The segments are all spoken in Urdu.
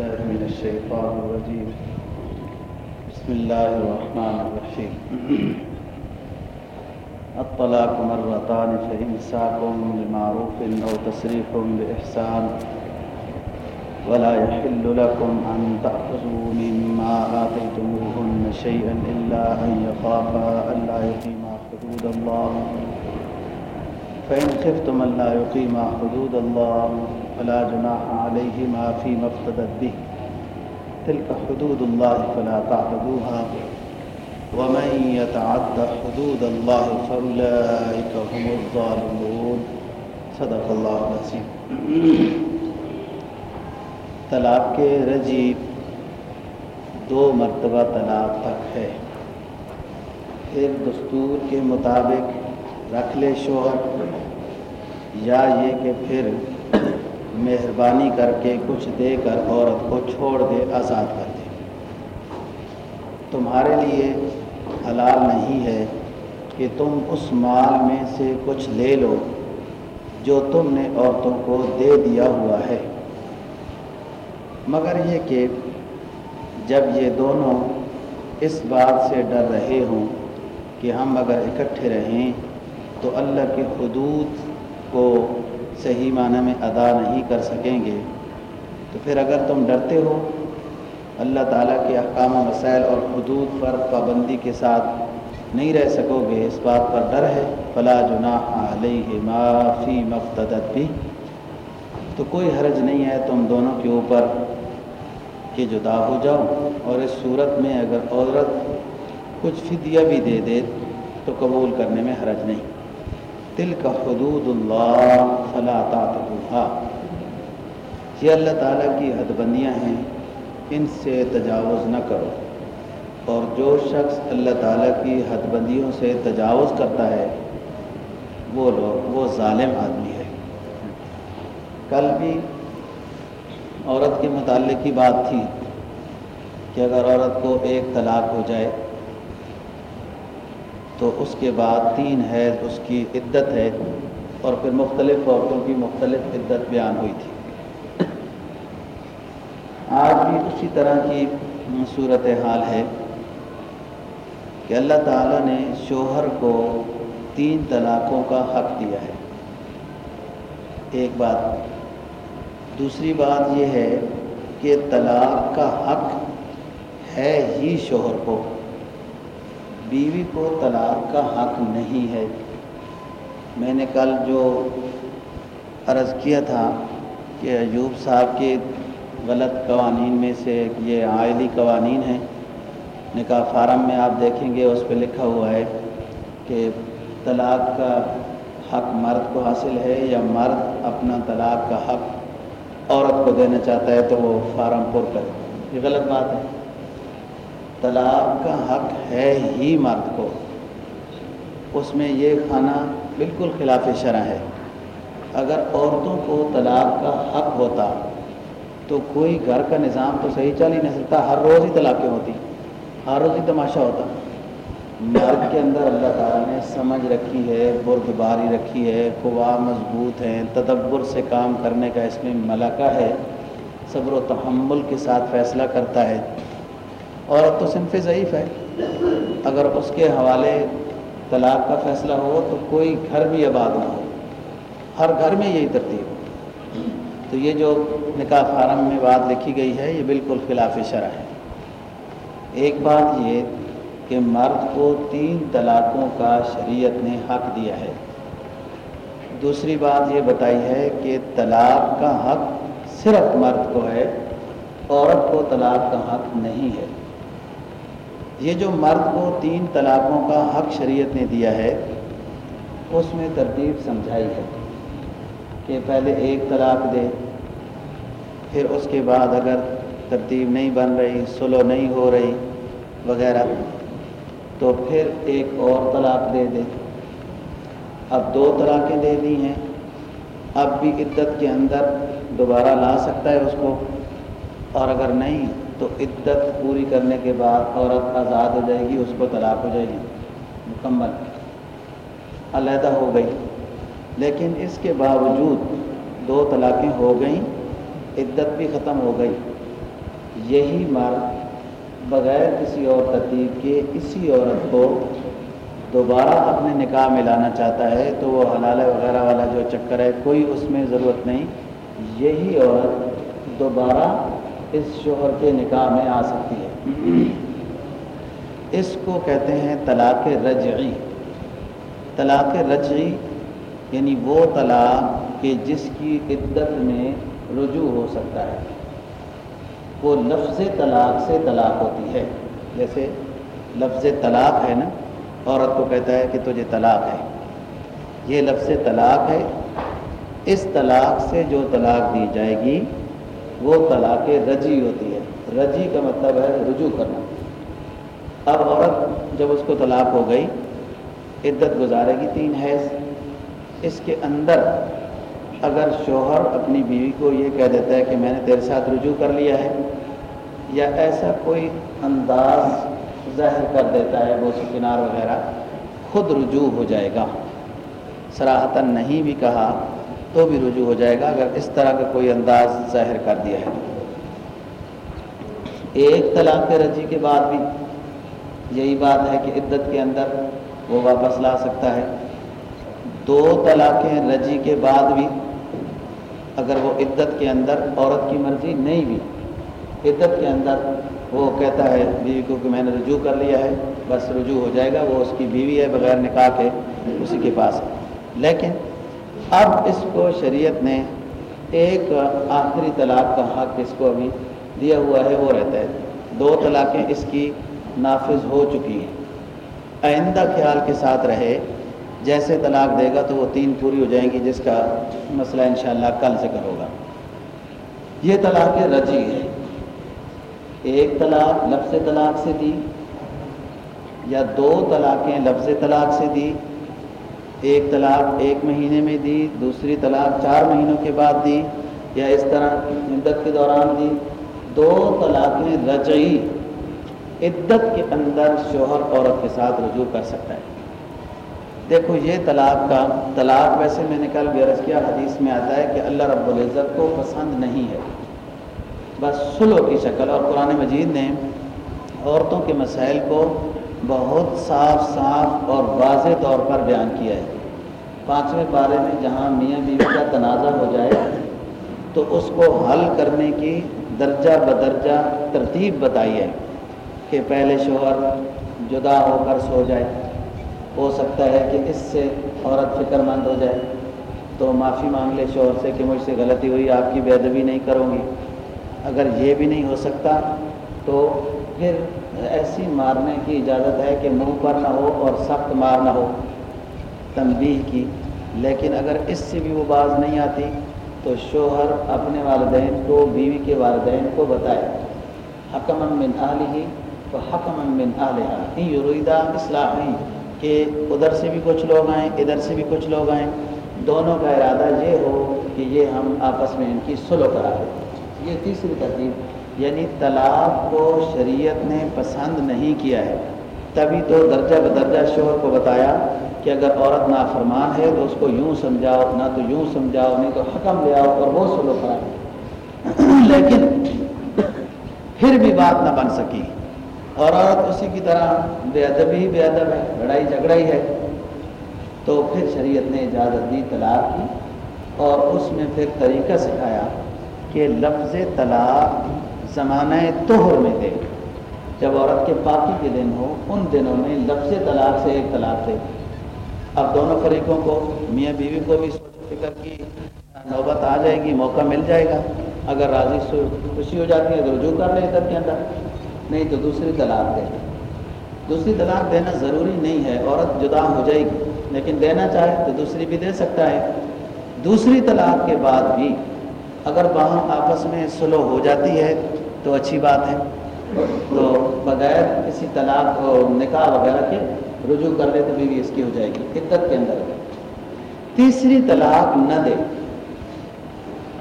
بالله من الشيطان الرجيم. بسم الله الرحمن الرحيم. الطلاق مرتان فإمساكم بمعروف أو تسريح بإحسان ولا يحل لكم أن تأخذوا مما آتيتموهن شيئا إلا أن يخافا ألا يقيما حدود الله. فإن خفتم ألا يقيما حدود الله فلا جناح عليهما فيما افتدت به. تلك حدود الله فلا تعتدوها. ومن يتعد حدود الله فأولئك هم الظالمون. صدق الله العظيم. طلاق کے رجی دو مرتبہ طلاق تک ہے. پھر دستور کے مطابق رکھ لے شوہر یا یہ کہ پھر مہربانی کر کے کچھ دے کر عورت کو چھوڑ دے، آزاد کر دے۔ تمہارے لیے حلال نہیں ہے کہ تم اس مال میں سے کچھ لے لو جو تم نے عورتوں کو دے دیا ہوا ہے۔ مگر یہ کہ جب یہ دونوں اس بات سے ڈر رہے ہوں کہ ہم اگر اکٹھے رہیں تو اللہ کی حدود کو صحیح معنی میں ادا نہیں کر سکیں گے۔ تو پھر اگر تم ڈرتے ہو، اللہ تعالیٰ کے احکام و مسائل اور حدود پر پابندی کے ساتھ نہیں رہ سکو گے۔ اس بات پر ڈر ہے۔ فلا جناح علیہ معافی مفتدت بھی۔ تو کوئی حرج نہیں ہے تم دونوں کے اوپر کہ جدا ہو جاؤ۔ اور اس صورت میں اگر عورت کچھ فدیہ بھی دے دے تو قبول کرنے میں حرج نہیں۔ دل کا حدود اللہ فلا تعتدوها یہ اللہ تعالیٰ کی حد بندیاں ہیں، ان سے تجاوز نہ کرو۔ اور جو شخص اللہ تعالیٰ کی حد بندیوں سے تجاوز کرتا ہے، وہ لوگ، وہ ظالم آدمی ہے۔ کل بھی عورت کے متعلق کی بات تھی کہ اگر عورت کو ایک طلاق ہو جائے تو اس کے بعد تین حیض اس کی عدت ہے اور پھر مختلف عورتوں کی مختلف عدت بیان ہوئی تھی۔ آج بھی اسی طرح کی صورت حال ہے کہ اللہ تعالیٰ نے شوہر کو تین طلاقوں کا حق دیا ہے۔ ایک بات۔ دوسری بات یہ ہے کہ طلاق کا حق ہے ہی شوہر کو۔ بیوی کو طلاق کا حق نہیں ہے۔ میں نے کل جو عرض کیا تھا کہ ایوب صاحب کے غلط قوانین میں سے یہ عائلی قوانین ہیں نکاح فارم میں آپ دیکھیں گے، اس پہ لکھا ہوا ہے کہ طلاق کا حق مرد کو حاصل ہے یا مرد اپنا طلاق کا حق عورت کو دینا چاہتا ہے تو وہ فارم پر کرے۔ یہ غلط بات ہے۔ طلاق کا حق ہے ہی مرد کو۔ اس میں یہ کھانا بالکل خلاف شرح ہے۔ اگر عورتوں کو طلاق کا حق ہوتا تو کوئی گھر کا نظام تو صحیح چل ہی نہیں سکتا، ہر روز ہی طلاقیں ہوتی؟ ہر روز ہی تماشا ہوتا۔ مرد کے اندر اللہ تعالیٰ نے سمجھ رکھی ہے بردباری رکھی ہے قوا مضبوط ہیں، تدبر سے کام کرنے کا اس میں ملکہ ہے، صبر و تحمل کے ساتھ فیصلہ کرتا ہے۔ عورت تو صنف ضعیف ہے۔ اگر اس کے حوالے طلاق کا فیصلہ ہو تو کوئی گھر بھی آباد نہ ہو۔ ہر گھر میں یہی ترتیب ہو تو یہ جو نکاح فارم میں بات لکھی گئی ہے، یہ بالکل خلاف شرح ہے۔ ایک بات یہ کہ مرد کو تین طلاقوں کا شریعت نے حق دیا ہے۔ دوسری بات یہ بتائی ہے کہ طلاق کا حق صرف مرد کو ہے، عورت کو طلاق کا حق نہیں ہے۔ یہ جو مرد کو تین طلاقوں کا حق شریعت نے دیا ہے، اس میں ترتیب سمجھائی ہے کہ پہلے ایک طلاق دے، پھر اس کے بعد اگر ترتیب نہیں بن رہی، سلو نہیں ہو رہی وغیرہ، تو پھر ایک اور طلاق دے دے۔ اب دو طلاقیں دے دی ہیں۔ اب بھی عدت کے اندر دوبارہ لا سکتا ہے اس کو، اور اگر نہیں تو عدت پوری کرنے کے بعد عورت آزاد ہو جائے گی، اس کو طلاق ہو جائے گی۔ مکمل۔ علیحدہ ہو گئی۔ لیکن اس کے باوجود دو طلاقیں ہو گئیں، عدت بھی ختم ہو گئی۔ یہی مرد بغیر کسی اور ترتیب کے اسی عورت کو دوبارہ اپنے نکاح میں لانا چاہتا ہے، تو وہ حلال وغیرہ والا جو چکر ہے، کوئی اس میں ضرورت نہیں۔ یہی عورت دوبارہ اس شوہر کے نکاح میں آ سکتی ہے۔ اس کو کہتے ہیں طلاق رجعی۔ طلاق رجعی یعنی وہ طلاق کہ جس کی عدت میں رجوع ہو سکتا ہے۔ وہ لفظ طلاق سے طلاق ہوتی ہے۔ جیسے لفظ طلاق ہے نا، عورت کو کہتا ہے کہ تجھے طلاق ہے۔ یہ لفظ طلاق ہے۔ اس طلاق سے جو طلاق دی جائے گی وہ طلاق رجی ہوتی ہے رجی کا مطلب ہے رجوع کرنا۔ اب عورت جب اس کو طلاق ہو گئی، عدت گزارے گی تین حیض۔ اس کے اندر اگر شوہر اپنی بیوی کو یہ کہہ دیتا ہے کہ میں نے تیرے ساتھ رجوع کر لیا ہے، یا ایسا کوئی انداز ظاہر کر دیتا ہے وہ سکنار وغیرہ، خود رجوع ہو جائے گا۔ سراہتاً نہیں بھی کہا۔ تو بھی رجوع ہو جائے گا اگر اس طرح کا کوئی انداز ظاہر کر دیا ہے۔ ایک طلاق رجی کے بعد بھی یہی بات ہے کہ عدت کے اندر وہ واپس لا سکتا ہے۔ دو طلاقیں رجی کے بعد بھی اگر وہ عدت کے اندر عورت کی مرضی نہیں بھی، عدت کے اندر وہ کہتا ہے، بیوی کو کہ میں نے رجوع کر لیا ہے، بس رجوع ہو جائے گا، وہ اس کی بیوی ہے بغیر نکاح کے، اسی کے پاس۔ ہے لیکن اب اس کو شریعت نے ایک آخری طلاق کا حق اس کو ابھی دیا ہوا ہے، وہ رہتا ہے۔ دو طلاقیں اس کی نافذ ہو چکی ہیں۔ آئندہ خیال کے ساتھ رہے، جیسے طلاق دے گا تو وہ تین پوری ہو جائیں گی، جس کا مسئلہ انشاءاللہ کل ذکر ہوگا۔ یہ طلاق رجی ہے ایک طلاق لفظ طلاق سے دی یا دو طلاقیں لفظ طلاق سے دی؟ ایک طلاق ایک مہینے میں دی، دوسری طلاق چار مہینوں کے بعد دی، یا اس طرح عدت کے دوران دی۔ دو طلاقیں رجعی عدت کے اندر شوہر عورت کے ساتھ رجوع کر سکتا ہے۔ دیکھو، یہ طلاق کا، طلاق ویسے میں نے کل عرض کیا، حدیث میں آتا ہے کہ اللہ رب العزت کو پسند نہیں ہے۔ بس سلو کی شکل، اور قرآن مجید نے عورتوں کے مسائل کو بہت صاف صاف اور واضح طور پر بیان کیا ہے۔ پانچویں پارے میں جہاں میاں بیوی کا تنازع ہو جائے، تو اس کو حل کرنے کی درجہ بدرجہ ترتیب بتائی ہے کہ پہلے شوہر جدا ہو کر سو جائے۔ ہو سکتا ہے کہ اس سے عورت فکر مند ہو جائے۔ تو معافی مانگ لے شوہر سے کہ مجھ سے غلطی ہوئی، آپ کی بے ادبی نہیں کروں گی۔ اگر یہ بھی نہیں ہو سکتا، تو پھر ایسی مارنے کی اجازت ہے کہ منہ پر نہ ہو اور سخت مار نہ ہو، تنبیہ کی۔ لیکن اگر اس سے بھی وہ باز نہیں آتی، تو شوہر اپنے والدین کو، بیوی کے والدین کو بتائے۔ حکم من ہی تو حکم من ہی یریدہ اصلاح کہ ادھر سے بھی کچھ لوگ آئیں، ادھر سے بھی کچھ لوگ آئیں۔ دونوں کا ارادہ یہ ہو کہ یہ ہم آپس میں ان کی سلو کرا دیں۔ یہ تیسری ترتیب۔ یعنی طلاق کو شریعت نے پسند نہیں کیا ہے۔ تبھی تو درجہ بدرجہ شوہر کو بتایا کہ اگر عورت نافرمان ہے تو اس کو یوں سمجھاؤ، نہ تو یوں سمجھاؤ، نہیں تو حکم لے آؤ اور وہ سلو کرا۔ لیکن پھر بھی بات نہ بن سکی۔ اور عورت اسی کی طرح بے ادب ہی بے ادب ہے، لڑائی جھگڑا ہی ہے۔ تو پھر شریعت نے اجازت دی طلاق کی اور اس میں پھر طریقہ سکھایا کہ لفظ طلاق زمانہ توہر میں دے جب عورت کے پاکی کے دن ہو ان دنوں میں لفظ طلاق سے ایک طلاق دے اب دونوں فریقوں کو، میاں بیوی کو بھی سوچ فکر کی، نوبت آ جائے گی، موقع مل جائے گا۔ اگر راضی خوشی ہو جاتی ہے تو رجوع کر لے ادھر کے اندر۔ نہیں تو دوسری طلاق دے۔ دوسری طلاق دینا ضروری نہیں ہے، عورت جدا ہو جائے گی۔ لیکن دینا چاہے تو دوسری بھی دے سکتا ہے۔ دوسری طلاق کے بعد بھی اگر وہاں آپس میں سلو ہو جاتی ہے تو اچھی بات ہے۔ تو بغیر کسی طلاق نکاح وغیرہ کے رجوع کر لے تو بیوی اس کی ہو جائے گی، عدت کے اندر۔ تیسری طلاق نہ دے۔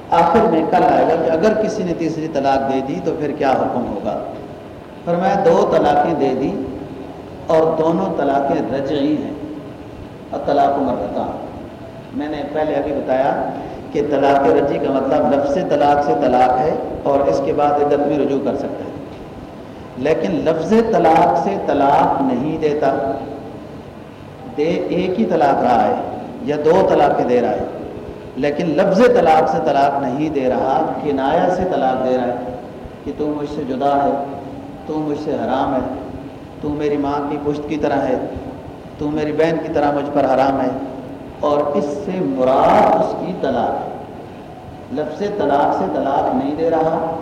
آخر میں کل آئے گا کہ اگر کسی نے تیسری طلاق دے دی تو پھر کیا حکم ہوگا؟ فرمایا دو طلاقیں دے دی اور دونوں طلاقیں رجعی ہیں۔ اور طلاق مرتا میں نے پہلے ابھی بتایا کہ طلاق رجی کا مطلب لفظ طلاق سے طلاق ہے اور اس کے بعد عدت میں رجوع کر سکتا ہے۔ لیکن لفظ طلاق سے طلاق نہیں دیتا۔ دے ایک ہی طلاق رہا ہے یا دو طلاقیں دے رہا ہے۔ لیکن لفظ طلاق سے طلاق نہیں دے رہا، کنایا سے طلاق دے رہا ہے کہ تو مجھ سے جدا ہے، تو مجھ سے حرام ہے، تو میری ماں کی پشت کی طرح ہے، تو میری بہن کی طرح مجھ پر حرام ہے۔ اور اس سے مراد اس کی طلاق. ہے لفظ طلاق سے طلاق نہیں دے رہا،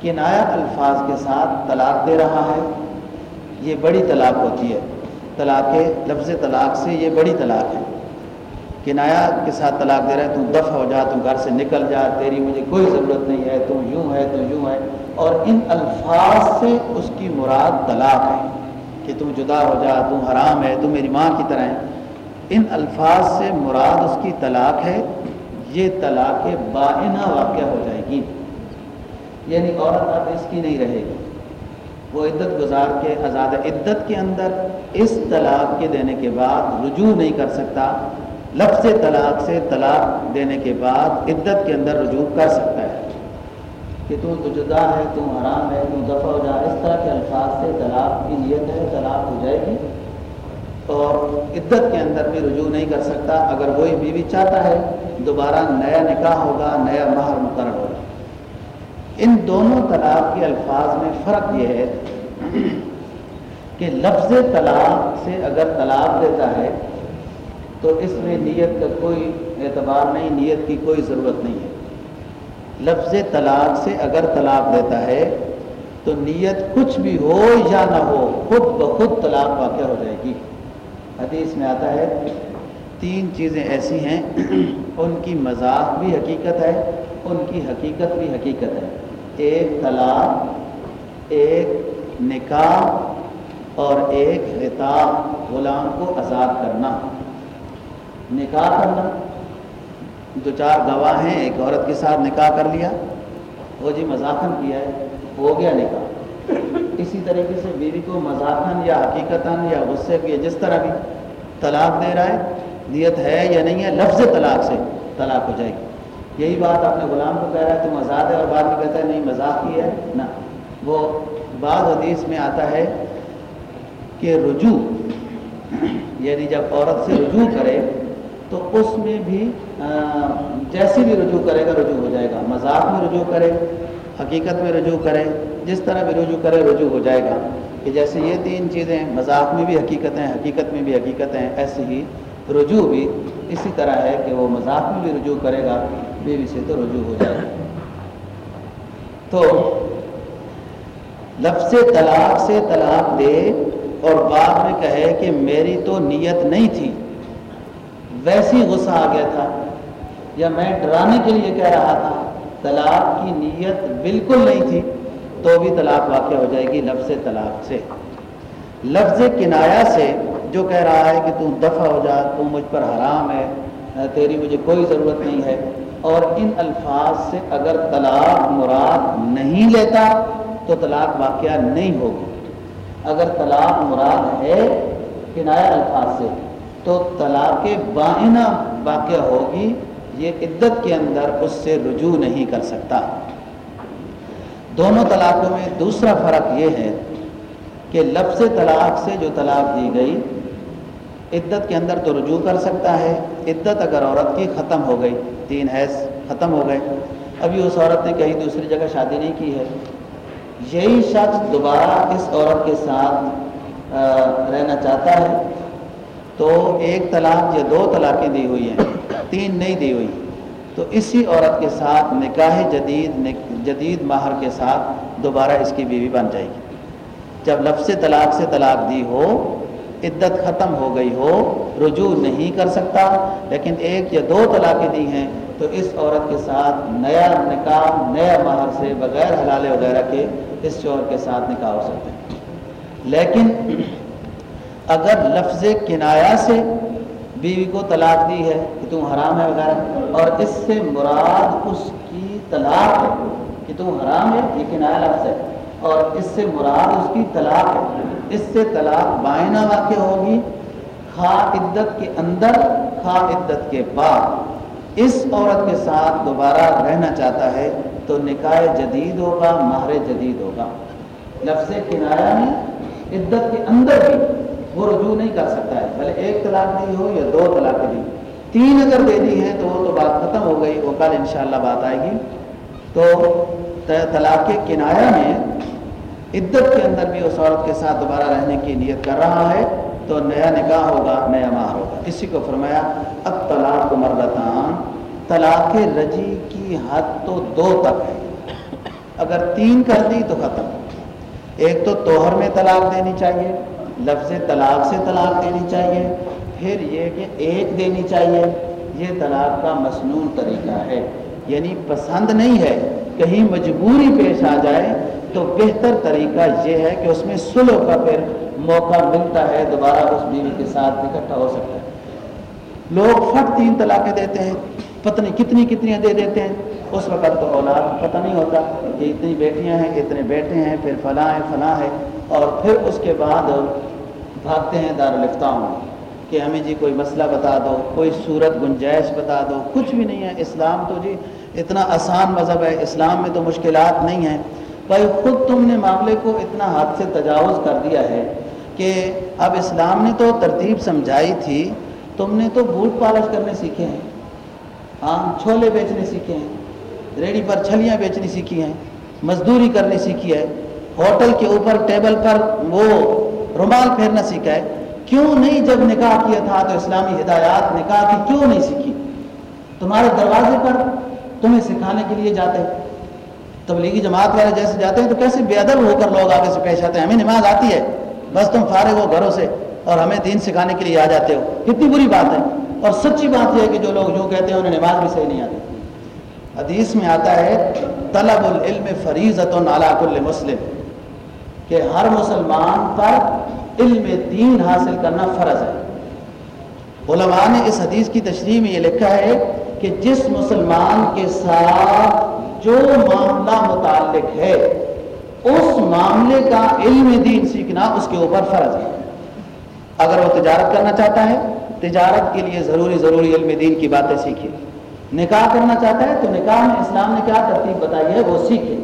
کنایا الفاظ کے ساتھ طلاق دے رہا ہے، یہ بڑی طلاق ہوتی ہے۔ طلاق لفظ طلاق سے یہ بڑی طلاق ہے۔ کنایا کے ساتھ طلاق دے رہا ہے تم دفع ہو جا تم گھر سے نکل جا، تیری مجھے کوئی ضرورت نہیں ہے تم یوں ہے، تو یوں ہے۔ اور ان الفاظ سے اس کی مراد طلاق ہے، کہ تم جدا ہو جا تم حرام ہے تم میری ماں کی طرح ہے۔ ان الفاظ سے مراد اس کی طلاق ہے، یہ طلاق بائنہ واقع ہو جائے گی۔ یعنی عورت اب اس کی نہیں رہے گی۔ وہ عدت گزار کے، آزاد عدت کے اندر اس طلاق کے دینے کے بعد رجوع نہیں کر سکتا۔ لفظ طلاق سے طلاق دینے کے بعد عدت کے اندر رجوع کر سکتا ہے۔ کہ تو جدا ہے تم حرام ہے تم دفع ہو جا اس طرح کے الفاظ سے طلاق کی نیت ہے، طلاق ہو جائے گی۔ اور عدت کے اندر بھی رجوع نہیں کر سکتا۔ اگر وہی بیوی چاہتا ہے، دوبارہ نیا نکاح ہوگا، نیا مہر مقرر ہوگا۔ ان دونوں طلاق کے الفاظ میں فرق یہ ہے کہ لفظ طلاق سے اگر طلاق دیتا ہے، تو اس میں نیت کا کوئی اعتبار نہیں، نیت کی کوئی ضرورت نہیں ہے۔ لفظ طلاق سے اگر طلاق دیتا ہے، تو نیت کچھ بھی ہو یا نہ ہو، خود بخود طلاق واقع ہو جائے گی۔ حدیث میں آتا ہے، تین چیزیں ایسی ہیں، ان کی مذاق بھی حقیقت ہے، ان کی حقیقت بھی حقیقت ہے۔ ایک طلاق، ایک نکاح اور ایک خطاب غلام کو آزاد کرنا۔ نکاح کرنا۔ دو چار گواہ ہیں، ایک عورت کے ساتھ نکاح کر لیا۔ وہ جی مذاقن کیا ہے، ہو گیا نکاح۔ اسی طریقے سے بیوی کو مذاقن یا حقیقتاً یا غصے کی جس طرح بھی طلاق دے رہا ہے، نیت ہے یا نہیں ہے، لفظ طلاق سے طلاق ہو جائے گی۔ یہی بات اپنے غلام کو کہہ رہا ہے تم آزاد ہے اور بعد میں کہتا ہے، نہیں، مذاق کی ہے۔ نہ، وہ بعض حدیث میں آتا ہے کہ رجوع یعنی جب عورت سے رجوع کرے، تو اس میں بھی جیسی بھی رجوع کرے گا، رجوع ہو جائے گا۔ مذاق میں رجوع کرے حقیقت میں رجوع کرے جس طرح بھی رجوع کرے، رجوع ہو جائے گا۔ کہ جیسے یہ تین چیزیں مذاق میں بھی حقیقت ہیں حقیقت میں بھی حقیقت ہیں ایسے ہی رجوع بھی اسی طرح ہے کہ وہ مذاق میں بھی رجوع کرے گا، بیوی سے تو رجوع ہو جائے گا۔ تو لفظ طلاق سے طلاق دے اور بعد میں کہے کہ میری تو نیت نہیں تھی، ویسی غصہ آ گیا تھا۔ یا میں ڈرانے کے لیے کہہ رہا تھا۔ طلاق کی نیت بالکل نہیں تھی، تو بھی طلاق واقع ہو جائے گی لفظ طلاق سے۔ لفظ کنایا سے جو کہہ رہا ہے کہ تم دفع ہو جا تم مجھ پر حرام ہے، تیری مجھے کوئی ضرورت نہیں ہے۔ اور ان الفاظ سے اگر طلاق مراد نہیں لیتا، تو طلاق واقعہ نہیں ہوگی۔ اگر طلاق مراد ہے کنایا الفاظ سے، تو طلاق بائنہ واقع ہوگی۔ یہ عدت کے اندر اس سے رجوع نہیں کر سکتا۔ دونوں طلاقوں میں دوسرا فرق یہ ہے کہ لفظ طلاق سے جو طلاق دی گئی، عدت کے اندر تو رجوع کر سکتا ہے۔ عدت اگر عورت کی ختم ہو گئی، تین حیض ختم ہو گئے، ابھی اس عورت نے کہیں دوسری جگہ شادی نہیں کی ہے۔ یہی شخص دوبارہ اس عورت کے ساتھ رہنا چاہتا ہے۔ تو ایک طلاق یا دو طلاقیں دی ہوئی ہیں، تین نہیں دی ہوئی۔ تو اسی عورت کے ساتھ نکاح جدید جدید ماہر کے ساتھ دوبارہ اس کی بیوی بن جائے گی۔ جب لفظ طلاق سے طلاق دی ہو، عدت ختم ہو گئی ہو، رجوع نہیں کر سکتا، لیکن ایک یا دو طلاقیں دی ہیں، تو اس عورت کے ساتھ نیا نکاح، نیا ماہر سے بغیر حلال وغیرہ کے اس شوہر کے ساتھ نکاح ہو سکتے ہیں لیکن اگر لفظ کنایا سے بیوی کو طلاق دی ہے کہ تم حرام ہے وغیرہ، اور اس سے مراد اس کی طلاق ہے کہ تم حرام ہے، یہ کنایا لفظ ہے، اور اس سے مراد اس کی طلاق ہے۔ اس سے طلاق بائنہ واقع ہوگی خواہ عدت کے اندر خواہ عدت کے بعد۔ اس عورت کے ساتھ دوبارہ رہنا چاہتا ہے تو نکاح جدید ہوگا، مہر جدید ہوگا۔ لفظ کنایا میں عدت کے اندر بھی۔ وہ رجوع نہیں کر سکتا ہے۔ بھلے ایک طلاق دی ہو یا دو طلاق دی۔ تین اگر دے دی ہیں تو وہ تو بات ختم ہو گئی۔ وہ کل انشاءاللہ بات آئے گی۔ تو طلاق کنایا میں عدت کے اندر بھی اس عورت کے ساتھ دوبارہ رہنے کی نیت کر رہا ہے تو نیا نکاح ہوگا، نیا ماہ ہوگا۔ اسی کو فرمایا، اب طلاق مرتان، طلاق رجی کی حد تو دو تک ہے۔ اگر تین کر دی تو ختم۔ ایک تو توہر میں طلاق دینی چاہیے۔ لفظ طلاق سے طلاق دینی چاہیے۔ پھر یہ کہ ایک دینی چاہیے، یہ طلاق کا مصنون طریقہ ہے۔ یعنی پسند نہیں ہے، کہیں مجبوری پیش آ جائے تو بہتر طریقہ یہ ہے کہ اس میں سلو کا پھر موقع ملتا ہے، دوبارہ اس بیوی کے ساتھ اکٹھا ہو سکتا ہے۔ لوگ فٹ تین طلاقیں دیتے ہیں پتنی کتنی کتنی دے دیتے ہیں۔ اس وقت تو اولاد پتہ نہیں ہوتا کہ اتنی بیٹیاں ہیں، اتنے بیٹے ہیں، پھر فلاں ہے فلاں ہے۔ اور پھر اس کے بعد بھاگتے ہیں دارالفتاؤں میں کہ ہمیں جی کوئی مسئلہ بتا دو، کوئی صورت گنجائش بتا دو، کچھ بھی نہیں ہے۔ اسلام تو جی اتنا آسان مذہب ہے، اسلام میں تو مشکلات نہیں ہیں۔ بھائی خود تم نے معاملے کو اتنا ہاتھ سے تجاوز کر دیا ہے کہ اب اسلام نے تو ترتیب سمجھائی تھی، تم نے تو بوٹ پالش کرنے سیکھے ہیں ہاں چھولے بیچنے سیکھے ہیں ریڑی پر چھلیاں بیچنی سیکھی ہیں، مزدوری کرنی سیکھی ہے۔ ہوٹل کے اوپر ٹیبل پر وہ رومال پھیرنا سیکھا ہے۔ کیوں نہیں جب نکاح کیا تھا تو اسلامی ہدایات نکاح کی کیوں نہیں سیکھی؟ تمہارے دروازے پر تمہیں سکھانے کے لیے جاتے تبلیغی جماعت والے جیسے جاتے ہیں تو کیسے بے ادب ہو کر لوگ آگے سے پیش آتے ہیں؟ ہمیں نماز آتی ہے۔ بس تم فارغ ہو گھروں سے اور ہمیں دین سکھانے کے لیے آ جاتے ہو۔ کتنی بری بات ہے۔ اور سچی بات یہ ہے کہ جو لوگ یوں کہتے ہیں انہیں نماز بھی صحیح نہیں آتی۔ حدیث میں آتا ہے، طلب العلم فریضت کل مسلم۔ کہ ہر مسلمان پر علم دین حاصل کرنا فرض ہے۔ علماء نے اس حدیث کی تشریح میں یہ لکھا ہے کہ جس مسلمان کے ساتھ جو معاملہ متعلق ہے، اس معاملے کا علم دین سیکھنا اس کے اوپر فرض ہے۔ اگر وہ تجارت کرنا چاہتا ہے، تجارت کے لیے ضروری ضروری علم دین کی باتیں سیکھے نکاح کرنا چاہتا ہے تو نکاح میں اسلام نے کیا ترتیب بتائی ہے؟ وہ سیکھے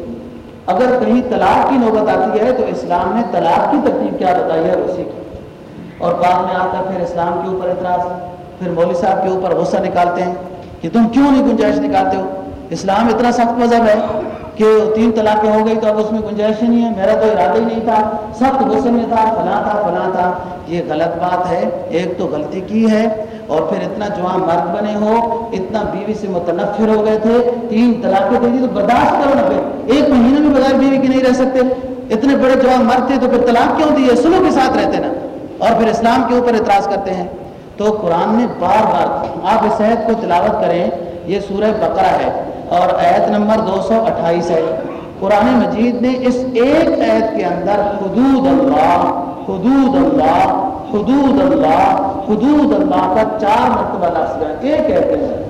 اگر کہیں طلاق کی نوبت آتی ہے تو اسلام نے طلاق کی ترتیب کیا بتائی ہے وہ سیکھے اور بعد میں آ کر پھر اسلام کے اوپر اعتراض، پھر مولوی صاحب کے اوپر غصہ نکالتے ہیں کہ تم کیوں نہیں گنجائش نکالتے ہو؟ اسلام اتنا سخت مذہب ہے کہ تین طلاقیں ہو گئی تو اب اس میں گنجائش ہی نہیں ہے۔ میرا تو ارادہ ہی نہیں تھا، سخت غصے میں تھا، فلاں تھا فلاں تھا۔ یہ غلط بات ہے، ایک تو غلطی کی ہے اور پھر اتنا جوان مرد بنے ہو، اتنا بیوی سے متنفر ہو گئے تھے، تین طلاقیں دے دی تو برداشت کرو نا پھر ایک مہینے میں بغیر بیوی کے نہیں رہ سکتے۔ اتنے بڑے جوان مرد تھے تو پھر طلاق کیوں دی ہے؟ سلو کے ساتھ رہتے نا۔ اور پھر اسلام کے اوپر اعتراض کرتے ہیں۔ تو قرآن نے بار بار آپ اس عہد کو تلاوت کریں، یہ سورہ بقرہ ہے۔ اور عہد نمبر دو سو اٹھائیس ہے۔ قرآن مجید نے اس ایک عہد کے اندر حدود اللہ حدود اللہ حدود اللہ حدود اللہ کا چار مرتبہ لفظ ہے ایک کہتے ہیں،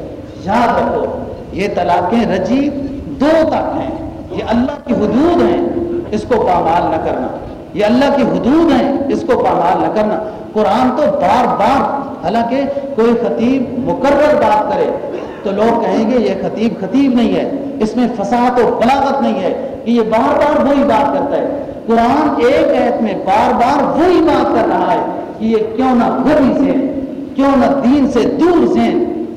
یاد رکھو، یہ طلاقیں رجی دو تک ہیں۔ یہ اللہ کی حدود ہیں، اس کو پامال نہ کرنا۔ یہ اللہ کی حدود ہیں، اس کو پامال نہ کرنا۔ قرآن تو بار بار، حالانکہ کوئی خطیب مقرر بات کرے، تو لوگ کہیں گے، یہ خطیب خطیب نہیں ہے۔ اس میں فساد و بلاغت نہیں ہے کہ یہ بار بار وہی بات کرتا ہے۔ قرآن ایک ایت میں بار بار وہی بات کر رہا ہے۔ کہ یہ کیوں نہ گھری سے، کیوں نہ دین سے دور سے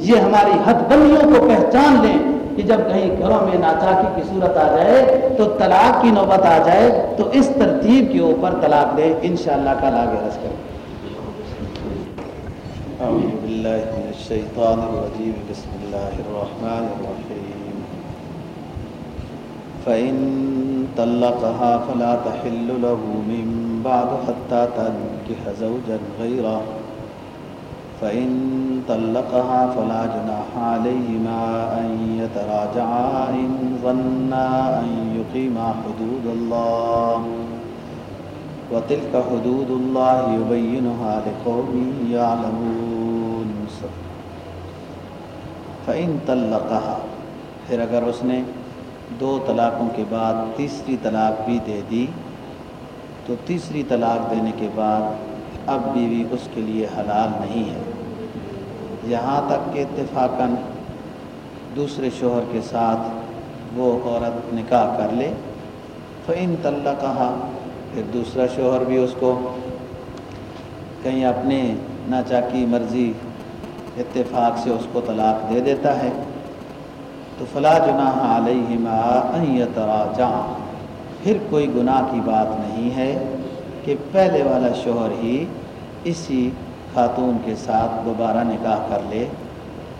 یہ ہماری حد بندیوں کو پہچان لیں کہ جب کہیں گھروں میں ناچاکی کی صورت آ جائے، تو طلاق کی نوبت آ جائے، تو اس ترتیب کے اوپر طلاق دے انشاءاللہ کا لاگ رس کریں أعوذ بالله من الشيطان الرجيم بسم الله الرحمن الرحيم فإن طلقها فلا تحل له من بعد حتى تنكح زوجا غيره فإن طلقها فلا جناح عليهما أن يتراجعا إن ظنا أن يقيما حدود الله وتلك حدود الله يبينها لقوم يعلمون فإن طلقها، پھر اگر اس نے دو طلاقوں کے بعد تیسری طلاق بھی دے دی۔ تو تیسری طلاق دینے کے بعد اب بیوی اس کے لیے حلال نہیں ہے۔ یہاں تک کہ اتفاقاً دوسرے شوہر کے ساتھ وہ عورت نکاح کر لے۔ فعین طلّہ کہا پھر دوسرا شوہر بھی اس کو کہیں اپنے ناچاکی مرضی اتفاق سے اس کو طلاق دے دیتا ہے۔ تو فلاں جناح علیہما یتراجع پھر کوئی گناہ کی بات نہیں ہے کہ پہلے والا شوہر ہی اسی خاتون کے ساتھ دوبارہ نکاح کر لے۔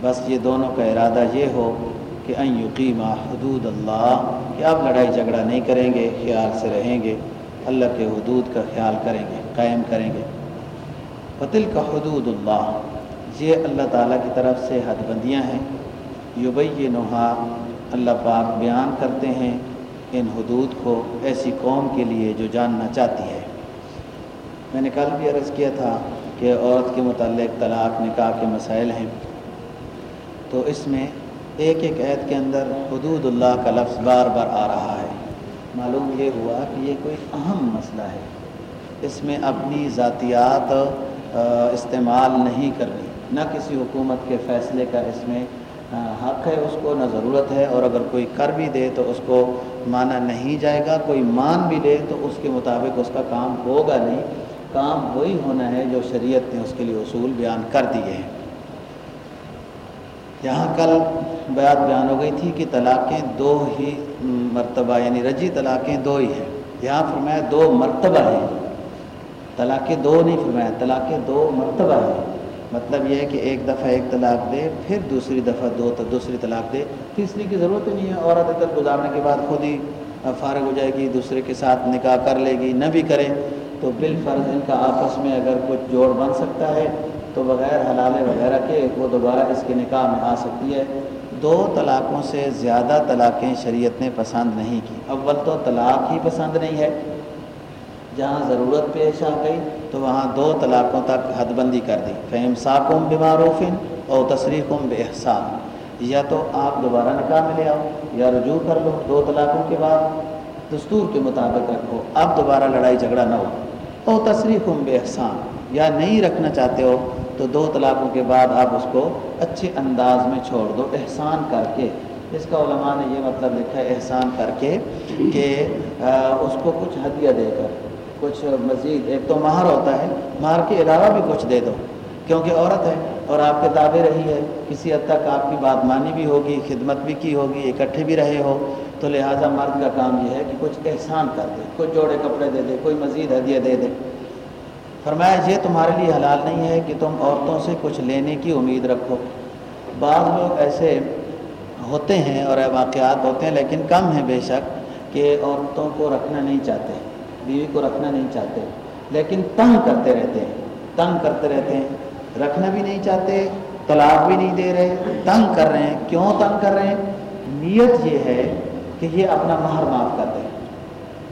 بس یہ دونوں کا ارادہ یہ ہو کہ ان یقیمہ حدود اللہ، کہ آپ لڑائی جھگڑا نہیں کریں گے، خیال سے رہیں گے، اللہ کے حدود کا خیال کریں گے، قائم کریں گے۔ قتل کا حدود اللہ۔ یہ اللہ تعالیٰ کی طرف سے حد بندیاں ہیں۔ یوبئی نوحا اللہ پاک بیان کرتے ہیں ان حدود کو، ایسی قوم کے لیے جو جاننا چاہتی ہے۔ میں نے کل بھی عرض کیا تھا کہ عورت کے متعلق طلاق نکاح کے مسائل ہیں۔ تو اس میں ایک ایک عید کے اندر حدود اللہ کا لفظ بار بار آ رہا ہے۔ معلوم یہ ہوا کہ یہ کوئی اہم مسئلہ ہے۔ اس میں اپنی ذاتیات استعمال نہیں کرنی۔ نہ کسی حکومت کے فیصلے کا اس میں حق ہے، اس کو نہ ضرورت ہے اور اگر کوئی کر بھی دے تو اس کو مانا نہیں جائے گا، کوئی مان بھی لے تو اس کے مطابق اس کا کام ہوگا نہیں۔ کام وہی ہونا ہے جو شریعت نے اس کے لیے اصول بیان کر دیے ہیں۔ یہاں کل بیات بیان ہو گئی تھی کہ طلاقیں دو ہی مرتبہ یعنی رجی طلاقیں دو ہی ہیں۔ یہاں فرمایا دو مرتبہ ہیں۔ طلاقیں دو نہیں فرمایا، طلاقیں دو مرتبہ ہیں۔ مطلب یہ ہے کہ ایک دفعہ ایک طلاق دے، پھر دوسری دفعہ دو دوسری طلاق دے۔ تیسری کی ضرورت ہی نہیں ہے، عورت عدت گزارنے کے بعد خود ہی فارغ ہو جائے گی، دوسرے کے ساتھ نکاح کر لے گی، نہ بھی کرے۔ تو بالفرض ان کا آپس میں اگر کچھ جوڑ بن سکتا ہے، تو بغیر حلالے وغیرہ کے وہ دوبارہ اس کے نکاح میں آ سکتی ہے۔ دو طلاقوں سے زیادہ طلاقیں شریعت نے پسند نہیں کی۔ اول تو طلاق ہی پسند نہیں ہے۔ جہاں ضرورت پیش آ گئی تو وہاں دو طلاقوں تک حد بندی کر دی۔ فہم ساکم بیماروفن اور تصریحم بے احسان یا تو آپ دوبارہ نکاح میں لے آؤ یا رجوع کر لو دو طلاقوں کے بعد۔ دستور کے مطابق رکھو۔ اب دوبارہ لڑائی جھگڑا نہ ہو۔ اور تصریحم بے احسان یا نہیں رکھنا چاہتے ہو تو دو طلاقوں کے بعد آپ اس کو اچھے انداز میں چھوڑ دو۔ احسان کر کے۔ اس کا علماء نے یہ مطلب لکھا ہے، احسان کر کے کہ اس کو کچھ ہدیہ دے کر۔ کچھ مزید، ایک تو مہر ہوتا ہے، مہر کے علاوہ بھی کچھ دے دو، کیونکہ عورت ہے اور آپ کے تابع رہی ہے، کسی حد تک آپ کی بات مانی بھی ہوگی، خدمت بھی کی ہوگی، اکٹھے بھی رہے ہو، تو لہٰذا مرد کا کام یہ ہے کہ کچھ احسان کر دے، کچھ جوڑے کپڑے دے دے، کوئی مزید ہدیہ دے دے۔ فرمایا، یہ تمہارے لیے حلال نہیں ہے کہ تم عورتوں سے کچھ لینے کی امید رکھو۔ بعض لوگ ایسے ہوتے ہیں اور واقعات ہوتے ہیں، لیکن کم ہیں بے شک کہ عورتوں کو رکھنا نہیں چاہتے۔ بیوی کو رکھنا نہیں چاہتے۔ لیکن تنگ کرتے رہتے ہیں۔ تنگ کرتے رہتے ہیں۔ رکھنا بھی نہیں چاہتے، طلاق بھی نہیں دے رہے۔ تنگ کر رہے ہیں۔ کیوں تنگ کر رہے ہیں؟ نیت یہ ہے کہ یہ اپنا مہر معاف کر دے۔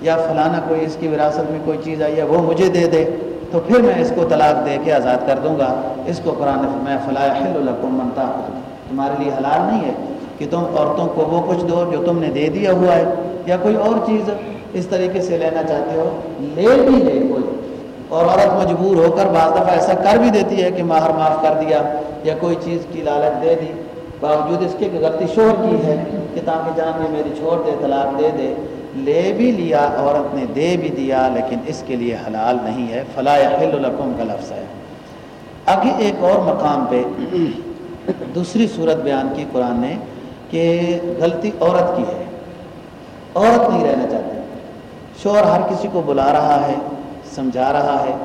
یا فلانا کوئی اس کی وراثت میں کوئی چیز آئی ہے، وہ مجھے دے دے۔ تو پھر میں اس کو طلاق دے کے آزاد کر دوں گا۔ اس کو قرآن میں فلاح الحکم منتا تمہارے لیے حلال نہیں ہے کہ تم عورتوں کو وہ کچھ دو جو تم نے دے دیا ہوا ہے، یا کوئی اور چیز۔ اس طریقے سے لینا چاہتے ہو لے بھی لے کوئی۔ اور عورت مجبور ہو کر بعض دفعہ ایسا کر بھی دیتی ہے کہ ماہر معاف کر دیا یا کوئی چیز کی لالچ دے دی۔ باوجود اس کے غلطی شور کی ہے کہ تاکہ جان میں میری چھوڑ دے، طلاق دے دے۔ لے بھی لیا، عورت نے دے بھی دیا، لیکن اس کے لیے حلال نہیں ہے۔ فلاح القم کا لفظ ہے آگے ایک اور مقام پہ دوسری صورت بیان کی قرآن نے کہ غلطی عورت کی ہے۔ عورت نہیں رہنا چاہتی۔ شور ہر کسی کو بلا رہا ہے، سمجھا رہا ہے،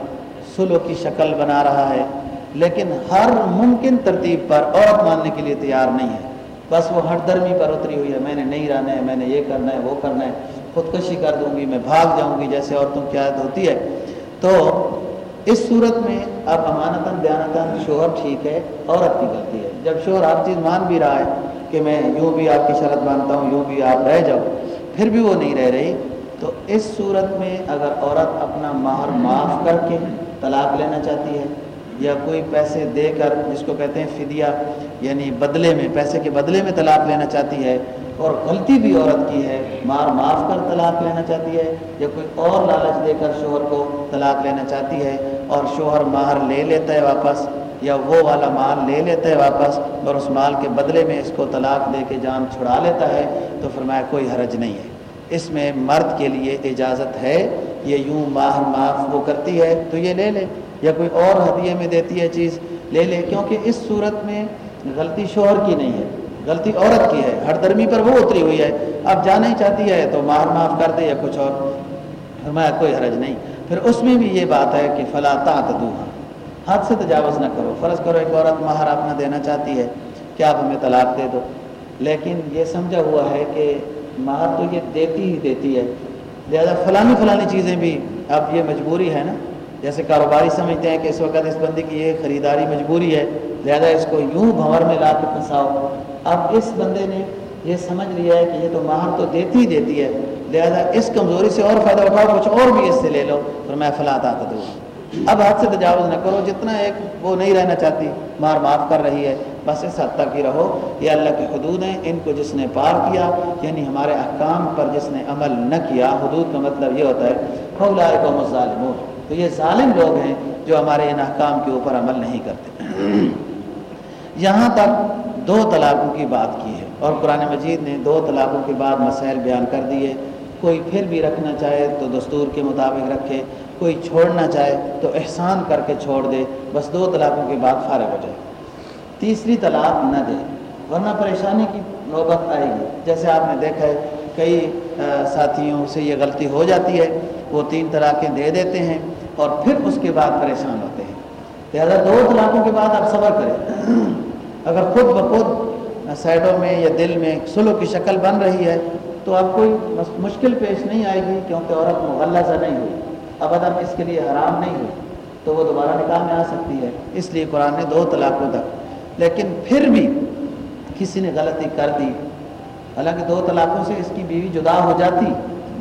سلو کی شکل بنا رہا ہے، لیکن ہر ممکن ترتیب پر عورت ماننے کے لیے تیار نہیں ہے۔ بس وہ ہر درمی پر اتری ہوئی ہے، میں نے نہیں رہنا ہے، میں نے یہ کرنا ہے، وہ کرنا ہے، خودکشی کر دوں گی، میں بھاگ جاؤں گی، جیسے عورتوں کی عادت ہوتی ہے۔ تو اس صورت میں اب امانتاً، دیانتاً شوہر ٹھیک ہے، عورت کی غلطی ہے۔ جب شوہر ہر چیز مان بھی رہا ہے کہ میں یوں بھی آپ کی شرط مانتا ہوں، یوں بھی آپ رہ جاؤ، پھر بھی وہ نہیں رہ رہی۔ تو اس صورت میں اگر عورت اپنا مہر معاف کر کے طلاق لینا چاہتی ہے یا کوئی پیسے دے کر جس کو کہتے ہیں فدیہ یعنی بدلے میں، پیسے کے بدلے میں طلاق لینا چاہتی ہے اور غلطی بھی عورت کی ہے مار معاف کر طلاق لینا چاہتی ہے یا کوئی اور لالچ دے کر شوہر کو طلاق لینا چاہتی ہے اور شوہر مہر لے لیتا ہے واپس یا وہ والا مال لے لیتا ہے واپس اور اس مال کے بدلے میں اس کو طلاق دے کے جان چھڑا لیتا ہے تو فرمایا کوئی حرج نہیں ہے۔ اس میں مرد کے لیے اجازت ہے، یہ یوں ماہر معاف وہ کرتی ہے، تو یہ لے لے، یا کوئی اور ہدیے میں دیتی ہے چیز لے لے، کیونکہ اس صورت میں غلطی شوہر کی نہیں ہے، غلطی عورت کی ہے، ہر درمی پر وہ اتری ہوئی ہے۔ اب جانا ہی چاہتی ہے تو ماہر معاف کر دے یا کچھ اور۔ فرمایا، کوئی حرج نہیں۔ پھر اس میں بھی یہ بات ہے کہ فلاں دوں حد سے تجاوز نہ کرو۔ فرض کرو ایک عورت مہر اپنا دینا چاہتی ہے، کہ آپ ہمیں طلاق دے دو۔ لیکن یہ سمجھا ہوا ہے کہ مہر تو یہ دیتی ہی دیتی ہے۔ لہٰذا فلانی فلانی چیزیں بھی اب یہ مجبوری ہے نا۔ جیسے کاروباری سمجھتے ہیں کہ اس وقت اس بندے کی یہ خریداری مجبوری ہے، لہذا اس کو یوں بھنور میں لا کے پھنساؤ۔ اب اس بندے نے یہ سمجھ لیا ہے کہ یہ تو مہر تو دیتی ہی دیتی ہے۔ لہذا اس کمزوری سے اور فائدہ اٹھاؤ، کچھ اور بھی اس سے لے لو۔ پھر میں فلاں طاقت دوں اب حد سے تجاوز نہ کرو، جتنا ایک وہ نہیں رہنا چاہتی، مار معاف کر رہی ہے، بس اس حد تک ہی رہو۔ یہ اللہ کی حدود ہیں، ان کو جس نے پار کیا یعنی ہمارے احکام پر جس نے عمل نہ کیا، حدود کا مطلب یہ ہوتا ہے فولا قوم تو یہ ظالم لوگ ہیں جو ہمارے ان احکام کے اوپر عمل نہیں کرتے۔ یہاں تک دو طلاقوں کی بات کی ہے، اور قرآن مجید نے دو طلاقوں کے بعد مسائل بیان کر دیے۔ کوئی پھر بھی رکھنا چاہے تو دستور کے مطابق رکھے۔ کوئی چھوڑنا چاہے تو احسان کر کے چھوڑ دے، بس دو طلاقوں کے بعد فارغ ہو جائے۔ تیسری طلاق نہ دے، ورنہ پریشانی کی نوبت آئے گی۔ جیسے آپ نے دیکھا ہے، کئی ساتھیوں سے یہ غلطی ہو جاتی ہے، وہ تین طلاقیں دے دیتے ہیں اور پھر اس کے بعد پریشان ہوتے ہیں۔ لہٰذا دو طلاقوں کے بعد آپ صبر کریں۔ اگر خود بخود سائڈوں میں یا دل میں سلو کی شکل بن رہی ہے، تو اب کوئی مشکل پیش نہیں آئے گی کیونکہ عورت مغلزہ نہیں ہوئی ابدم اس کے لیے حرام نہیں ہوئی تو وہ دوبارہ نکاح میں آ سکتی ہے۔ اس لیے قرآن نے دو طلاقوں تک۔ لیکن پھر بھی کسی نے غلطی کر دی۔ حالانکہ دو طلاقوں سے اس کی بیوی جدا ہو جاتی،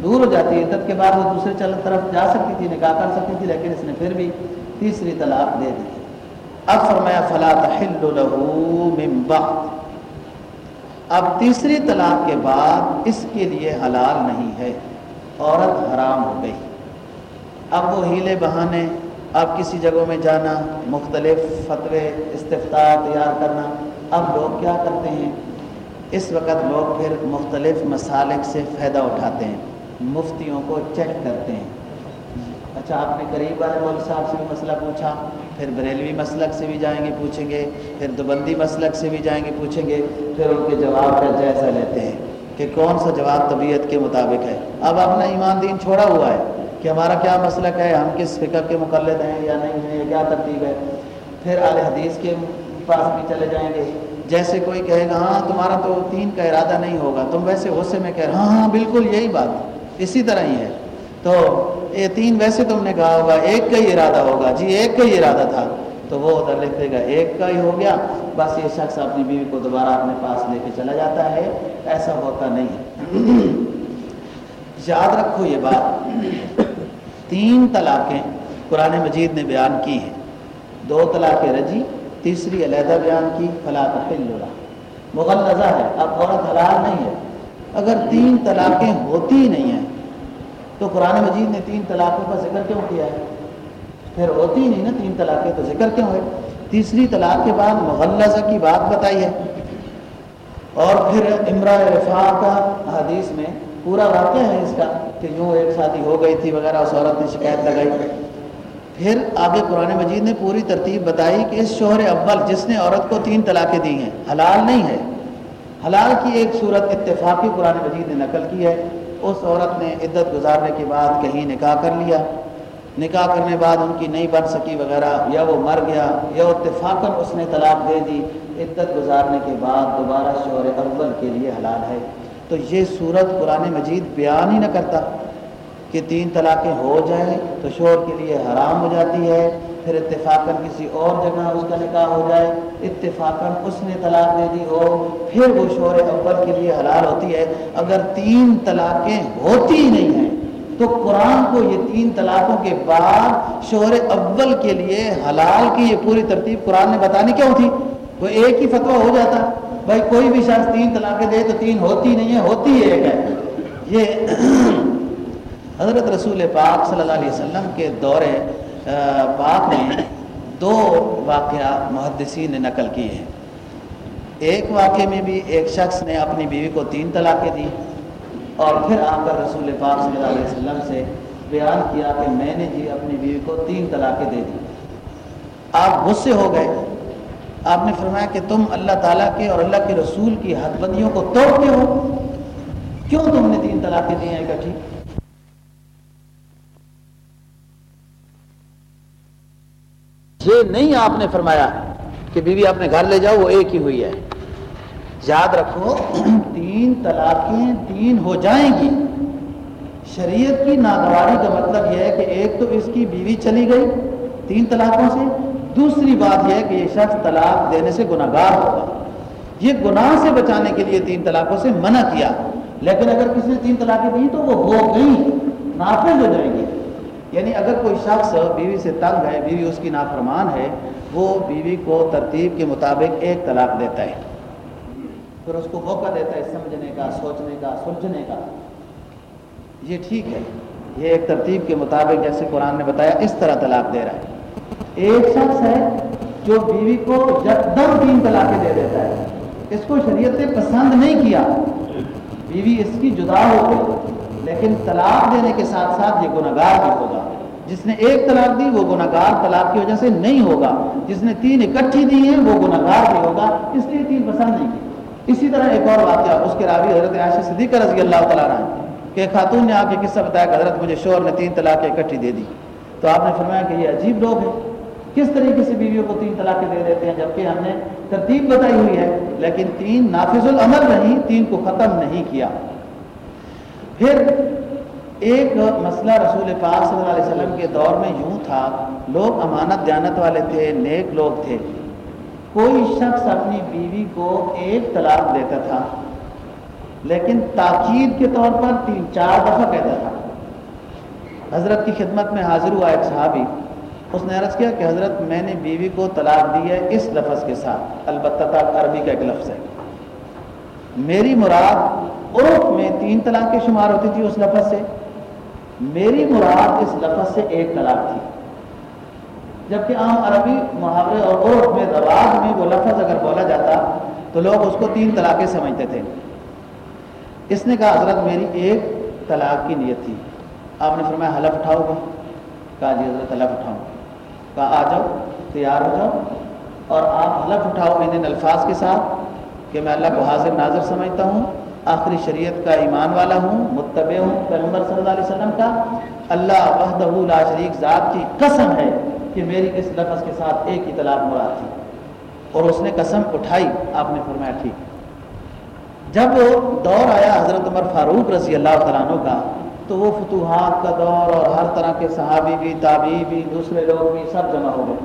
دور ہو جاتی، عدت کے بعد وہ دوسرے چل طرف جا سکتی تھی، نکاح کر سکتی تھی، لیکن اس نے پھر بھی تیسری طلاق دے دی۔ اب فرمایا، فلا تحل له من بعد۔ اب تیسری طلاق کے بعد اس کے لیے حلال نہیں ہے۔ عورت حرام ہو گئی۔ اب وہ ہیلے بہانے اب کسی جگہوں میں جانا، مختلف فتوے استفتاح تیار کرنا اب لوگ کیا کرتے ہیں؟ اس وقت لوگ پھر مختلف مسالک سے فائدہ اٹھاتے ہیں، مفتیوں کو چیک کرتے ہیں۔ اچھا آپ نے قریب والے مول صاحب سے بھی مسئلہ پوچھا، پھر بریلوی مسلک سے بھی جائیں گے پوچھیں گے، پھر دوبندی مسلک سے بھی جائیں گے پوچھیں گے، پھر ان کے جواب کا جائزہ لیتے ہیں کہ کون سا جواب طبیعت کے مطابق ہے۔ اب اپنا ایمان دین چھوڑا ہوا ہے۔ کہ ہمارا کیا مسلک ہے؟ ہم کس فکر کے مقلد ہیں یا نہیں ہیں؟ یا کیا ترتیب ہے؟ پھر اعلی حدیث کے پاس بھی چلے جائیں گے۔ جیسے کوئی کہے گا ہاں تمہارا تو تین کا ارادہ نہیں ہوگا۔ تم ویسے غصے میں کہہ رہے ہاں ہاں بالکل یہی بات۔ اسی طرح ہی ہے۔ تو یہ تین ویسے تم نے کہا ہوگا، ایک کا ہی ارادہ ہوگا۔ جی ایک کا ہی ارادہ تھا۔ تو وہ ادھر لکھ دے گا، ایک کا ہی ہو گیا۔ بس یہ شخص اپنی بیوی کو دوبارہ اپنے پاس لے کے چلا جاتا ہے۔ ایسا ہوتا نہیں ہے۔ یاد رکھو یہ بات۔ تین طلاقیں قرآن مجید نے بیان کی ہیں۔ دو طلاقیں رجی، تیسری علیحدہ بیان کی فلاں مغلزہ ہے، اب عورت حلال نہیں ہے۔ اگر تین طلاقیں ہوتی ہی نہیں ہیں، تو قرآن مجید نے تین طلاقوں کا ذکر کیوں کیا ہے؟ پھر ہوتی نہیں نا تین طلاقیں تو ذکر کیوں ہے؟ تیسری طلاق کے بعد مغلزہ کی بات بتائی ہے۔ اور پھر امرا رفا کا حدیث میں پورا واقعہ ہے اس کا کہ یوں ایک شادی ہو گئی تھی وغیرہ، اس عورت نے شکایت لگائی۔ پھر آگے قرآن مجید نے پوری ترتیب بتائی کہ اس شوہر اول جس نے عورت کو تین طلاقیں دی ہیں، حلال نہیں ہے۔ حلال کی ایک صورت اتفاقی قرآن مجید نے نقل کی ہے۔ اس عورت نے عدت گزارنے کے بعد کہیں نکاح کر لیا۔ نکاح کرنے بعد ان کی نہیں بن سکی وغیرہ، یا وہ مر گیا، یا اتفاقاً اس نے طلاق دے دی۔ عدت گزارنے کے بعد دوبارہ شوہر اول کے لیے حلال ہے۔ تو یہ صورت قرآن مجید بیان ہی نہ کرتا کہ تین طلاقیں ہو جائیں تو شوہر کے لیے حرام ہو جاتی ہے، پھر اتفاقاً کسی اور جگہ اس کا نکاح ہو جائے، اتفاقاً اس نے طلاق دے دی ہو، پھر وہ شور اول کے لیے حلال ہوتی ہے۔ اگر تین طلاقیں ہوتی ہی نہیں ہیں تو قرآن کو یہ تین طلاقوں کے بعد شور اول کے لیے حلال کی یہ پوری ترتیب قرآن نے بتانی کیوں تھی؟ وہ ایک ہی فتویٰ ہو جاتا۔ بھائی کوئی بھی شخص تین طلاقیں دے تو تین ہوتی نہیں ہے، ہوتی ایک ہے۔ یہ حضرت رسول پاک صلی اللہ علیہ وسلم کے دور پاک میں دو واقعہ محدثین نے نقل کیے ہیں۔ ایک واقعے میں بھی ایک شخص نے اپنی بیوی کو تین طلاقیں دی اور پھر آ کر رسول پاک صلی اللہ علیہ وسلم سے بیان کیا کہ میں نے جی اپنی بیوی کو تین طلاقیں دے دی۔ آپ غصے ہو گئے۔ آپ نے فرمایا کہ تم اللہ تعالیٰ کے اور اللہ کے رسول کی حد بندیوں کو توڑتے ہو۔ کیوں تم نے تین طلاقیں دی ہیں اکٹھی؟ یہ نہیں آپ نے فرمایا کہ بیوی اپنے گھر لے جاؤ، وہ ایک ہی ہوئی ہے۔ یاد رکھو، تین طلاقیں تین ہو جائیں گی۔ شریعت کی ناگواری کا مطلب یہ ہے کہ ایک تو اس کی بیوی چلی گئی تین طلاقوں سے دوسری بات یہ ہے کہ یہ شخص طلاق دینے سے گناہ گار ہوگا۔ یہ گناہ سے بچانے کے لیے تین طلاقوں سے منع کیا۔ لیکن اگر کسی نے تین طلاقیں دی تو وہ ہو گئی، نافذ ہو جائیں گی۔ یعنی اگر کوئی شخص بیوی سے تنگ ہے، بیوی اس کی نافرمان ہے، وہ بیوی کو ترتیب کے مطابق ایک طلاق دیتا ہے۔ پھر اس کو موقع دیتا ہے سمجھنے کا، سوچنے کا، سلجھنے کا۔ یہ ٹھیک ہے۔ یہ ایک ترتیب کے مطابق جیسے قرآن نے بتایا، اس طرح طلاق دے رہا ہے۔ ایک شخص ہے جو بیوی کو دم تین طلاقیں دے دیتا ہے۔ اس کو شریعت نے پسند نہیں کیا۔ بیوی اس کی جدا ہو گئی، لیکن طلاق دینے کے ساتھ ساتھ یہ گناہ گار بھی ہوگا۔ جس نے ایک طلاق دی، وہ گناہ گار طلاق کی وجہ سے نہیں ہوگا۔ جس نے تین اکٹھی دی ہیں، وہ گناہ گار بھی ہوگا۔ اس لیے تین پسند نہیں کی اسی طرح ایک اور واقعہ، اس کے راوی حضرت عائشہ صدیقہ رضی اللہ تعالیٰ عنہ کہ خاتون نے آ کے قصہ بتایا کہ حضرت مجھے شور نے تین طلاقیں اکٹھی دے دی۔ تو آپ نے فرمایا کہ یہ عجیب لوگ ہیں۔ کس طریقے سے بیویوں کو تین طلاقیں دے دیتے ہیں؟ جبکہ ہم نے ترتیب بتائی ہوئی ہے، لیکن تین نافذ العمل نہیں، تین کو ختم نہیں کیا۔ پھر ایک مسئلہ رسول پاک صلی اللہ علیہ وسلم کے دور میں یوں تھا، لوگ امانت دیانت والے تھے، نیک لوگ تھے۔ کوئی شخص اپنی بیوی کو ایک طلاق دیتا تھا، لیکن تاکید کے طور پر تین، چار دفعہ کہتا تھا۔ حضرت کی خدمت میں حاضر ہوا ایک صحابی اس نے عرض کیا کہ حضرت میں نے بیوی کو طلاق دی ہے اس لفظ کے ساتھ، البتہ عربی کا ایک لفظ ہے۔ میری مراد عرف میں تین طلاق کے شمار ہوتی تھی اس لفظ سے۔ میری مراد اس لفظ سے ایک طلاق تھی۔ جبکہ عام عربی محاورے اور عرف میں رواج میں وہ لفظ اگر بولا جاتا تو لوگ اس کو تین طلاقیں سمجھتے تھے۔ اس نے کہا، حضرت میری ایک طلاق کی نیت تھی۔ آپ نے فرمایا، حلف اٹھاؤ گا۔ کہا جی حضرت حلف اٹھاؤں۔ کہا آ جاؤ، تیار ہو جاؤ۔ اور آپ حلف اٹھاؤ میں ان الفاظ کے ساتھ کہ میں اللہ کو حاضر ناظر سمجھتا ہوں، آخری شریعت کا ایمان والا ہوں، متبع ہوں۔ پیغمبر صلی اللہ علیہ وسلم کا اللہ وحدہ لا شریک ذات کی قسم ہے کہ میری اس لفظ کے ساتھ ایک ہی طلاق مراد تھی۔ اور اس نے قسم اٹھائی، آپ نے فرمایا ٹھیک۔ جب دور آیا حضرت عمر فاروق رضی اللہ تعالیٰ عنہ کا تو وہ فتوحات کا دور اور ہر طرح کے صحابی بھی، تابعی بھی، دوسرے لوگ بھی سب جمع ہو گئے۔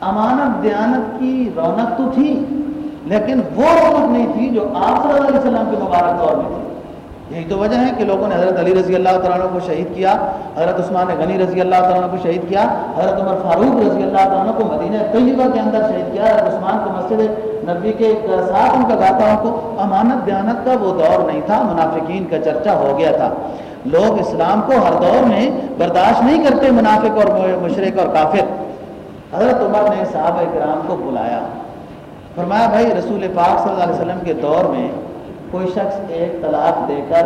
امانت، دیانت کی رونق تو تھی، لیکن وہ رونق نہیں تھی جو آپ صلی اللہ علیہ وسلم کے مبارک دور میں تھی۔ یہی تو وجہ ہے کہ لوگوں نے حضرت علی رضی اللہ تعالیٰ کو شہید کیا، حضرت عثمان غنی رضی اللہ تعالیٰ کو شہید کیا، حضرت عمر فاروق رضی اللہ تعالیٰ کو مدینہ طیبہ کے اندر شہید کیا، حضرت عثمان کو مسجد نبی کے ساتھ ان کا گاتا ہوں کو امانت، دیانت کا وہ دور نہیں تھا، منافقین کا چرچا ہو گیا تھا۔ لوگ اسلام کو ہر دور میں برداشت نہیں کرتے منافق اور مشرق اور کافر۔ حضرت عمر نے صحابہ کرام کو بلایا۔ فرمایا، بھائی، رسول پاک صلی اللہ علیہ وسلم کے دور میں کوئی شخص ایک طلاق دے کر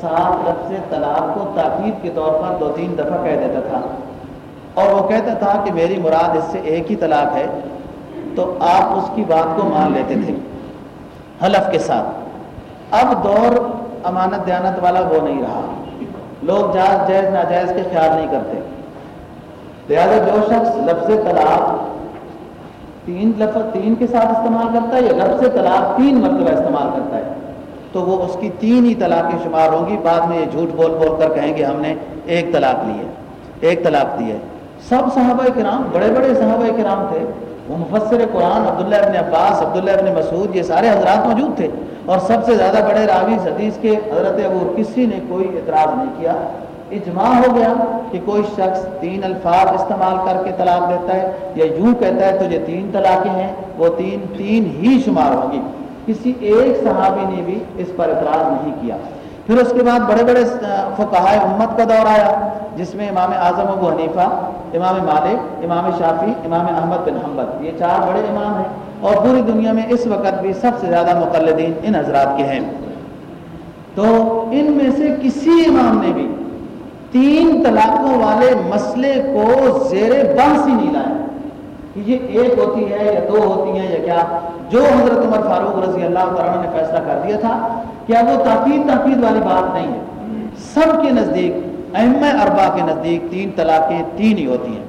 سات لفظ طلاق کو تاکید کے طور پر دو تین دفعہ کہہ دیتا تھا اور وہ کہتا تھا کہ میری مراد اس سے ایک ہی طلاق ہے، تو آپ اس کی بات کو مان لیتے تھے حلف کے ساتھ۔ اب دور امانت دیانت والا وہ نہیں رہا۔ لوگ جائز جائز، ناجائز کے خیال نہیں کرتے۔ لہٰذا جو شخص لفظ طلاق تین لفظ، تین کے ساتھ استعمال کرتا ہے یا لفظ طلاق تین مرتبہ استعمال کرتا ہے، تو وہ اس کی تین ہی طلاقیں شمار ہوں گی۔ بعد میں یہ جھوٹ بول بول کر کہیں گے ہم نے ایک طلاق لی ہے، ایک طلاق دی ہے۔ سب صحابہ کرام، بڑے بڑے صحابہ کرام تھے وہ مفسر قرآن عبداللہ ابن عباس، عبداللہ ابن مسعود، یہ سارے حضرات موجود تھے۔ اور سب سے زیادہ بڑے راوی حدیث کے حضرت ابو کسی نے کوئی اعتراض نہیں کیا۔ اجماع ہو گیا کہ کوئی شخص تین الفاظ استعمال کر کے طلاق دیتا ہے یا یوں کہتا ہے تو تین طلاقیں ہیں، وہ تین تین ہی شمار ہوگی کسی ایک صحابی نے بھی اس پر اعتراض نہیں کیا۔ پھر اس کے بعد بڑے بڑے فقہائے امت کا دور آیا، جس میں امام اعظم ابو حنیفہ امام مالک، امام شافی امام احمد بن حمبد یہ چار بڑے امام ہیں اور پوری دنیا میں اس وقت بھی سب سے زیادہ مقلدین ان حضرات کے ہیں۔ تو ان میں سے کسی امام نے بھی تین طلاقوں والے مسئلے کو زیر بحث ہی نہیں لایا۔ کہ یہ ایک ہوتی ہے یا دو ہوتی ہیں یا کیا۔ جو حضرت عمر فاروق رضی اللہ تعالیٰ نے فیصلہ کر دیا تھا، کیا وہ تاکید تاکید والی بات نہیں ہے۔ سب کے نزدیک اہم اربا کے نزدیک تین طلاقیں تین ہی ہوتی ہیں۔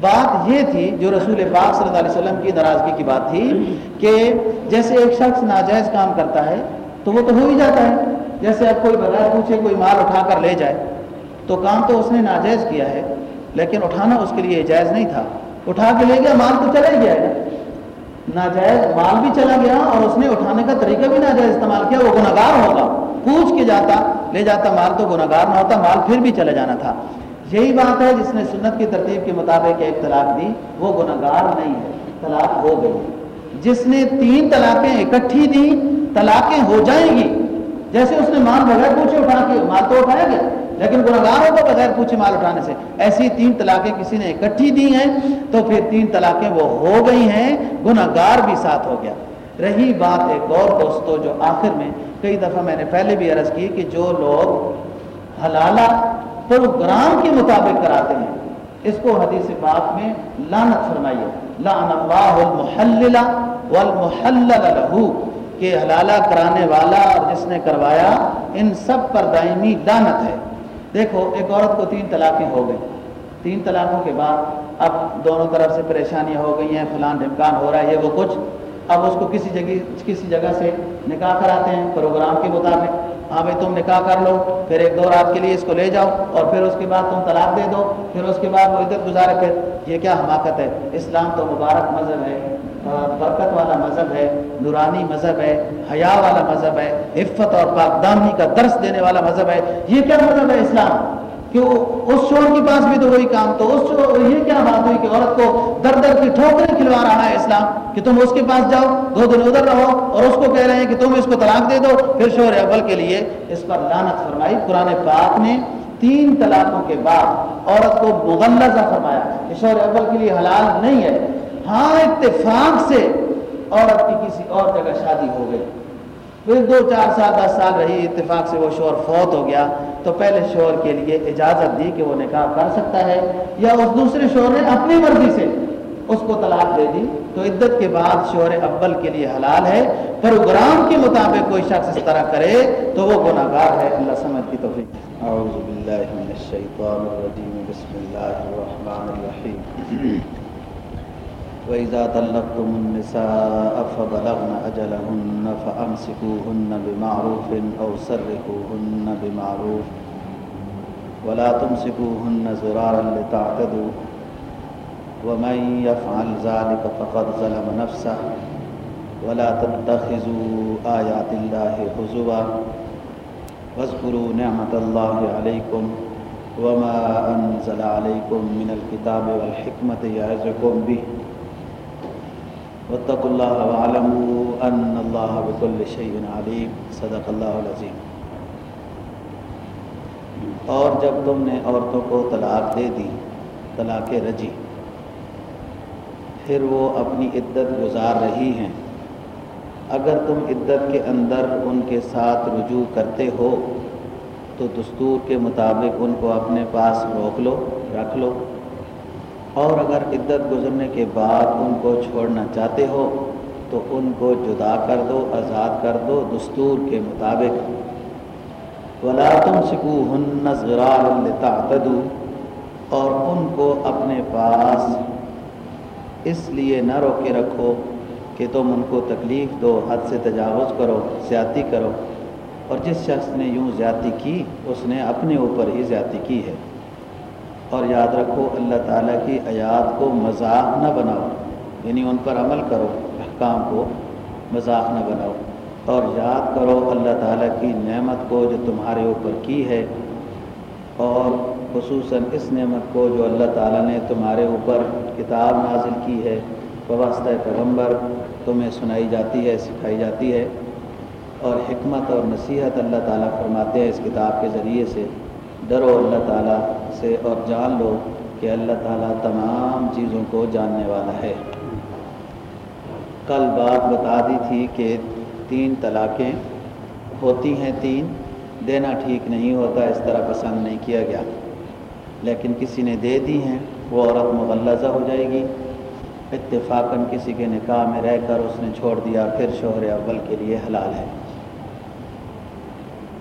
بات یہ تھی جو رسول پاک صلی اللہ علیہ وسلم کی ناراضگی کی بات تھی کہ جیسے ایک شخص ناجائز کام کرتا ہے تو وہ تو ہو ہی جاتا ہے۔ جیسے اب کوئی بغیر پوچھے کوئی مال اٹھا کر لے جائے تو کام تو اس نے ناجائز کیا ہے، لیکن اٹھانا اس کے لیے جائز نہیں تھا۔ اٹھا کے لے گیا، مال تو چلا ہی گیا ہے۔ ناجائز مال بھی چلا گیا اور اس نے اٹھانے کا طریقہ بھی ناجائز استعمال کیا، وہ گناگار ہوگا۔ پوچھ کے جاتا، لے جاتا مال تو گناگار نہ ہوتا، مال پھر بھی چلے جانا تھا۔ یہی بات ہے جس نے سنت کی ترتیب کے مطابق ایک طلاق دی، وہ گناگار نہیں ہے، طلاق ہو گئی۔ جس نے تین طلاقیں اکٹھی دی طلاقیں ہو جائیں گی۔ جیسے اس نے مال بغیر پوچھے اٹھا کے، مال تو اٹھایا گیا، لیکن گناگار ہوگا بغیر پوچھے مال اٹھانے سے۔ ایسی تین طلاقیں کسی نے اکٹھی دی ہیں تو پھر تین طلاقیں وہ ہو گئی ہیں گناگار بھی ساتھ ہو گیا۔ رہی بات ایک اور دوستو جو آخر میں کئی دفعہ میں نے پہلے بھی عرض کی کہ جو لوگ حلالہ پروگرام کے مطابق کراتے ہیں، اس کو حدیث پاک میں لانت فرمائیے لعن اللہ المحلل والمحلل له، کہ حلالہ کرانے والا اور جس نے کروایا، ان سب پر دائمی لانت ہے۔ دیکھو، ایک عورت کو تین طلاقیں ہو گئی تین طلاقوں کے بعد اب دونوں طرف سے پریشانیاں ہو گئی ہیں، فلان ڈھمکان ہو رہا ہے، یہ وہ کچھ۔ اب اس کو کسی جگہ کسی جگہ سے نکاح کراتے ہیں، پروگرام کے مطابق۔ ہاں بھائی، تم نکاح کر لو، پھر ایک دو رات کے لیے اس کو لے جاؤ اور پھر اس کے بعد تم طلاق دے دو۔ پھر اس کے بعد وہ عدت گزارے، پھر یہ کیا حماقت ہے؟ اسلام تو مبارک مذہب ہے۔ برکت والا مذہب ہے، نورانی مذہب ہے، حیا والا مذہب ہے عفت اور پاکدامی کا درس دینے والا مذہب ہے۔ یہ کیا مذہب ہے اسلام؟ کہ اس شور کے پاس بھی تو وہی کام تو اس یہ کیا بات ہوئی کہ عورت کو در در کی ٹھوکریں کھلوا رہا ہے اسلام؟ کہ تم اس کے پاس جاؤ، دو دن ادھر رہو اور اس کو کہہ رہے ہیں کہ تم اس کو طلاق دے دو، پھر شور اول کے لیے اس پر لانت فرمائی۔ قرآن پاک نے تین طلاقوں کے بعد عورت کو مغلزہ فرمایا کہ شور اول کے لیے حلال نہیں ہے۔ ہاں اتفاق سے عورت کی کسی اور جگہ شادی ہو گئی۔ پھر دو چار سال، دس سال رہی، اتفاق سے وہ شور فوت ہو گیا۔ تو پہلے شور کے لیے اجازت دی کہ وہ نکاح کر سکتا ہے، یا اس دوسرے شور نے اپنی مرضی سے اس کو طلاق دے دی۔ تو عدت کے بعد شور اول کے لیے حلال ہے۔ پروگرام کے مطابق کوئی شخص اس طرح کرے تو وہ گناہ گار ہے۔ اللہ سمجھ کی توفیق۔ اعوذ باللہ من الشیطان الرجیم۔ بسم اللہ الرحمن الرحیم۔ وَإِذَا طَلَّقْتُمُ النِّسَاءَ فَبَلَغْنَ أَجَلَهُنَّ فَأَمْسِكُوهُنَّ بِمَعْرُوفٍ أَوْ سَرِّحُوهُنَّ بِمَعْرُوفٍ وَلَا تُمْسِكُوهُنَّ زِرَارًا لِتَعْتَدُوا وَمَن يَفْعَلْ ذَلِكَ فَقَدْ ظَلَمَ نَفْسَهُ وَلَا تَتَّخِذُوا آيَاتِ اللَّهِ هُزُوًا وَاذْكُرُوا نِعْمَةَ اللَّهِ عَلَيْكُمْ وما أنزل عليكم من الكتاب والحكمة يعزكم به واتقوا الله واعلموا ان الله بكل شيء عليم. صدق الله العظيم. اور جب تم نے عورتوں کو طلاق دے دی، طلاق رجی، پھر وہ اپنی عدت گزار رہی ہیں۔ اگر تم عدت کے اندر ان کے ساتھ رجوع کرتے ہو، تو دستور کے مطابق ان کو اپنے پاس روک لو، رکھ لو۔ اور اگر عدت گزرنے کے بعد ان کو چھوڑنا چاہتے ہو، تو ان کو جدا کر دو، آزاد کر دو دستور کے مطابق۔ ولا تم سکو ہن نظرالتا اور ان کو اپنے پاس اس لیے نہ روکے رکھو کہ تم ان کو تکلیف دو، حد سے تجاوز کرو، زیادتی کرو۔ اور جس شخص نے یوں زیادتی کی، اس نے اپنے اوپر ہی زیادتی کی ہے۔ اور یاد رکھو، اللہ تعالیٰ کی آیات کو مذاق نہ بناؤ۔ یعنی ان پر عمل کرو، احکام کو مذاق نہ بناؤ۔ اور یاد کرو، اللہ تعالیٰ کی نعمت کو جو تمہارے اوپر کی ہے۔ اور خصوصاً اس نعمت کو جو اللہ تعالیٰ نے تمہارے اوپر کتاب نازل کی ہے۔ وابستہ پیغمبر تمہیں سنائی جاتی ہے، سکھائی جاتی ہے۔ اور حکمت اور نصیحت اللہ تعالیٰ فرماتے ہیں اس کتاب کے ذریعے سے۔ ڈرو اللہ تعالیٰ سے اور جان لو کہ اللہ تعالیٰ تمام چیزوں کو جاننے والا ہے۔ کل بات بتا دی تھی کہ تین طلاقیں ہوتی ہیں، تین دینا ٹھیک نہیں ہوتا، اس طرح پسند نہیں کیا گیا۔ لیکن کسی نے دے دی ہیں، وہ عورت مغلزہ ہو جائے گی۔ اتفاقاً کسی کے نکاح میں رہ کر اس نے چھوڑ دیا، پھر شوہر اول کے لیے حلال ہے۔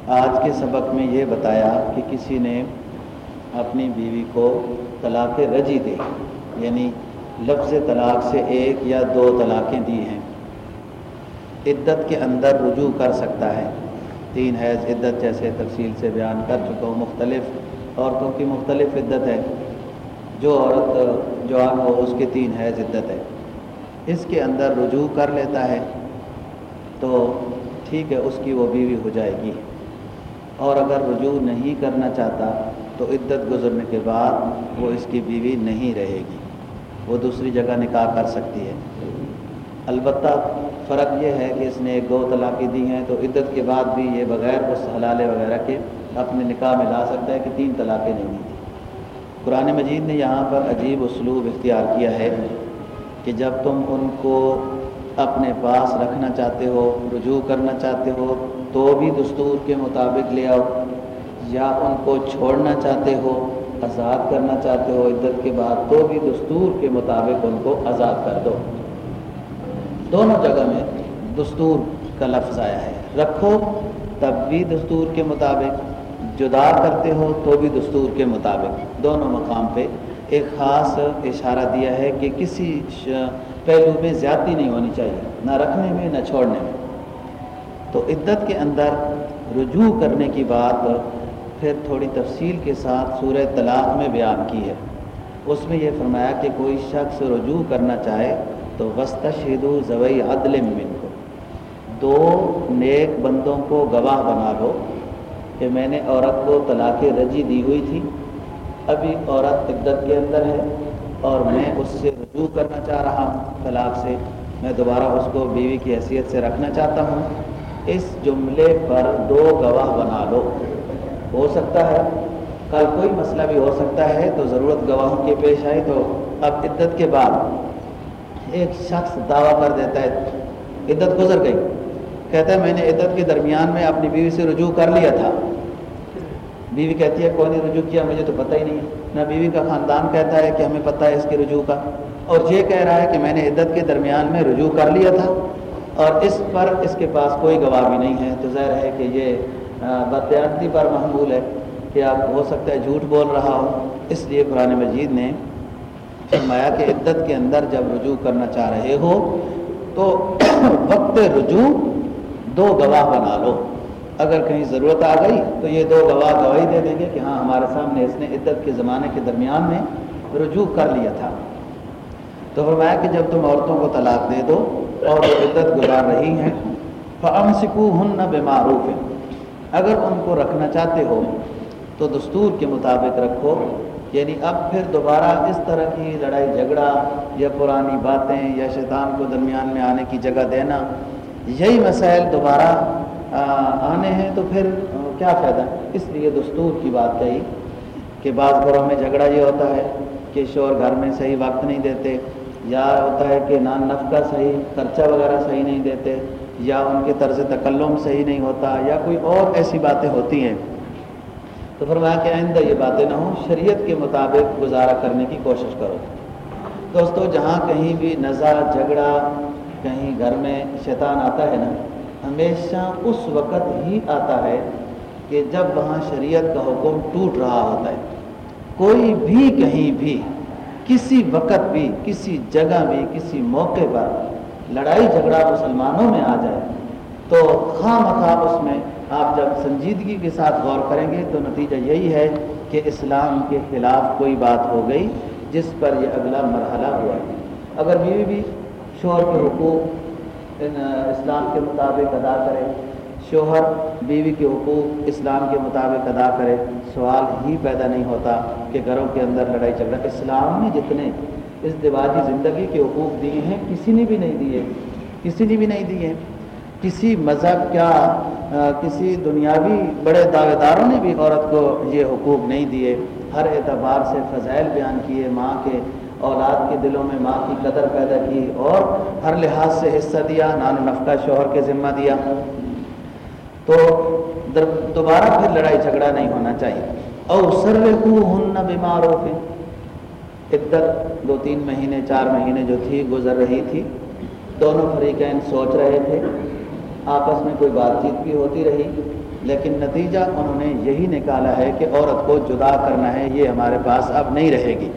آج کے سبق میں یہ بتایا کہ کسی نے اپنی بیوی کو طلاق رجی دے یعنی لفظ طلاق سے ایک یا دو طلاقیں دی ہیں۔ عدت کے اندر رجوع کر سکتا ہے۔ تین حیض عدت جیسے تفصیل سے بیان کر چکا ہوں، مختلف عورتوں کی مختلف عدت ہے۔ جو عورت، جوان ہو، اس کے تین حیض عدت ہے۔ اس کے اندر رجوع کر لیتا ہے تو ٹھیک ہے، اس کی وہ بیوی ہو جائے گی۔ اور اگر رجوع نہیں کرنا چاہتا تو عدت گزرنے کے بعد وہ اس کی بیوی نہیں رہے گی۔ وہ دوسری جگہ نکاح کر سکتی ہے۔ البتہ فرق یہ ہے کہ اس نے ایک دو طلاقیں دی ہیں تو عدت کے بعد بھی یہ بغیر اس حلالے وغیرہ کے اپنے نکاح میں لا سکتا ہے کہ تین طلاقیں نہیں دی قرآن مجید نے یہاں پر عجیب اسلوب اختیار کیا ہے کہ جب تم ان کو اپنے پاس رکھنا چاہتے ہو، رجوع کرنا چاہتے ہو تو بھی دستور کے مطابق لے آؤ۔ یا ان کو چھوڑنا چاہتے ہو، آزاد کرنا چاہتے ہو عدت کے بعد، تو بھی دستور کے مطابق ان کو آزاد کر دو۔ دونوں جگہ میں دستور کا لفظ آیا ہے۔ رکھو تب بھی دستور کے مطابق۔ جدا کرتے ہو تو بھی دستور کے مطابق۔ دونوں مقام پہ ایک خاص اشارہ دیا ہے کہ کسی پہلو میں زیادتی نہیں ہونی چاہیے۔ نہ رکھنے میں، نہ چھوڑنے میں۔ تو عدت کے اندر رجوع کرنے کی بات پھر تھوڑی تفصیل کے ساتھ سورہ طلاق میں بیان کی ہے۔ اس میں یہ فرمایا کہ کوئی شخص رجوع کرنا چاہے تو وسط شہید و عدل من کو دو نیک بندوں کو گواہ بنا لو کہ میں نے عورت کو طلاق رجی دی ہوئی تھی ابھی عورت عدت کے اندر ہے اور میں اس سے رجوع کرنا چاہ رہا ہوں طلاق سے۔ میں دوبارہ اس کو بیوی کی حیثیت سے رکھنا چاہتا ہوں۔ اس جملے پر دو گواہ بنا لو۔ ہو سکتا ہے، کل کوئی مسئلہ بھی ہو سکتا ہے تو ضرورت گواہوں کے پیش آئی تو اب عدت کے بعد ایک شخص دعویٰ کر دیتا ہے، عدت گزر گئی۔ کہتا ہے، میں نے عدت کے درمیان میں اپنی بیوی سے رجوع کر لیا تھا۔ بیوی کہتی ہے کوئی نہیں رجوع کیا؟ مجھے تو پتہ ہی نہیں۔ نہ بیوی کا خاندان کہتا ہے کہ ہمیں پتہ ہے اس کے رجوع کا۔ اور یہ کہہ رہا ہے کہ میں نے عدت کے درمیان میں رجوع کر لیا تھا۔ اور اس پر اس کے پاس کوئی گواہ بھی نہیں ہے۔ تو ظاہر ہے کہ یہ بدیانتی پر محمول ہے کہ آپ ہو سکتا ہے جھوٹ بول رہا ہو۔ اس لیے قرآن مجید نے فرمایا کہ عدت کے اندر جب رجوع کرنا چاہ رہے ہو تو وقت رجوع دو گواہ بنا لو۔ اگر کہیں ضرورت آ گئی تو یہ دو گواہ گواہی دے دیں گے کہ ہاں ہمارے سامنے اس نے عدت کے زمانے کے درمیان میں رجوع کر لیا تھا۔ تو فرمایا کہ جب تم عورتوں کو طلاق دے دو اور وہ عدت گزار رہی ہیں فم سکو ہن نہ ہے اگر ان کو رکھنا چاہتے ہو، تو دستور کے مطابق رکھو۔ یعنی اب پھر دوبارہ اس طرح کی لڑائی، جھگڑا یا پرانی باتیں یا شیطان کو درمیان میں آنے کی جگہ دینا، یہی مسائل دوبارہ آنے ہیں تو پھر کیا فائدہ؟ اس لیے دستور کی بات کہی کہ بعض گھروں میں جھگڑا یہ ہوتا ہے کہ شور گھر میں صحیح وقت نہیں دیتے یا ہوتا ہے کہ نان نفقہ صحیح، خرچہ وغیرہ صحیح نہیں دیتے، یا ان کے طرز تکلم صحیح نہیں ہوتا، یا کوئی اور ایسی باتیں ہوتی ہیں۔ تو فرمایا کہ آئندہ یہ باتیں نہ ہوں، شریعت کے مطابق گزارا کرنے کی کوشش کرو۔ دوستو، جہاں کہیں بھی نظا جھگڑا، کہیں گھر میں شیطان آتا ہے نا، ہمیشہ اس وقت ہی آتا ہے کہ جب وہاں شریعت کا حکم ٹوٹ رہا ہوتا ہے۔ کوئی بھی کہیں بھی کسی وقت بھی، کسی جگہ بھی، کسی موقع پر لڑائی جھگڑا مسلمانوں میں آ جائے، تو خواہ مخواہ اس میں آپ جب سنجیدگی کے ساتھ غور کریں گے تو نتیجہ یہی ہے کہ اسلام کے خلاف کوئی بات ہو گئی جس پر یہ اگلا مرحلہ ہوا۔ اگر بیوی بھی شوہر کے حقوق اسلام کے مطابق ادا کرے شوہر بیوی کے حقوق اسلام کے مطابق ادا کرے، سوال ہی پیدا نہیں ہوتا کہ گھروں کے اندر لڑائی جھگڑا اسلام نے جتنے اس دیواجی زندگی کے حقوق دیے ہیں، کسی نے بھی نہیں دیے، کسی نے بھی نہیں دیے۔ کسی مذہب کیا کسی دنیاوی بڑے دعوے داروں نے بھی عورت کو یہ حقوق نہیں دیے۔ ہر اعتبار سے فضائل بیان کیے، ماں کے اولاد کے دلوں میں ماں کی قدر پیدا کی اور ہر لحاظ سے حصہ دیا، نان و نفقہ شوہر کے ذمہ دیا۔ تو دوبارہ پھر لڑائی جھگڑا نہیں ہونا چاہیے۔ اور سر ہن بیمار ہو پھر عدت دو تین مہینے، چار مہینے جو تھی، گزر رہی تھی۔ دونوں فریقین سوچ رہے تھے۔ آپس میں کوئی بات چیت بھی ہوتی رہی۔ لیکن نتیجہ انہوں نے یہی نکالا ہے کہ عورت کو جدا کرنا ہے، یہ ہمارے پاس اب نہیں رہے گی۔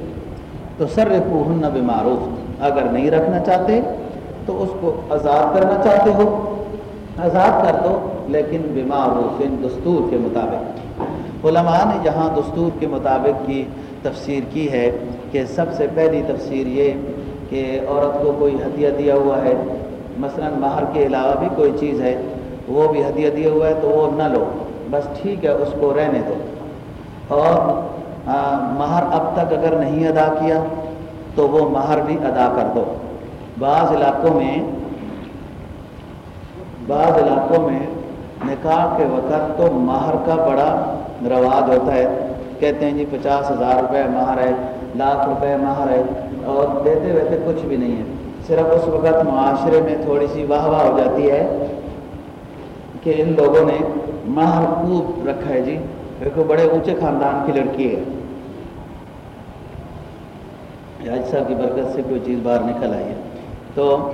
تو سر رکھو بمعروف۔ اگر نہیں رکھنا چاہتے، تو اس کو آزاد کرنا چاہتے ہو۔ آزاد کر دو۔ لیکن بیماروف دستور کے مطابق۔ علماء نے یہاں دستور کے مطابق کی تفسیر کی ہے کہ سب سے پہلی تفسیر یہ کہ عورت کو کوئی ہدیہ دیا ہوا ہے، مثلا مہر کے علاوہ بھی کوئی چیز ہے، وہ بھی ہدیہ دیا ہوا ہے تو وہ نہ لو، بس ٹھیک ہے، اس کو رہنے دو۔ اور مہر اب تک اگر نہیں ادا کیا تو وہ مہر بھی ادا کر دو۔ بعض علاقوں میں، بعض علاقوں میں نکاح کے وقت تو مہر کا بڑا رواج ہوتا ہے۔ کہتے ہیں جی پچاس ہزار روپے مہر ہے، لاکھ روپے مہر ہے اور دیتے ویتے کچھ بھی نہیں ہے۔ صرف اس وقت معاشرے میں تھوڑی سی واہ واہ ہو جاتی ہے کہ ان لوگوں نے مہر خوب رکھا ہے جی۔ دیکھو بڑے اونچے خاندان کی لڑکی ہے۔ حاج صاحب کی برکت سے کوئی چیز باہر نکل آئی ہے۔ تو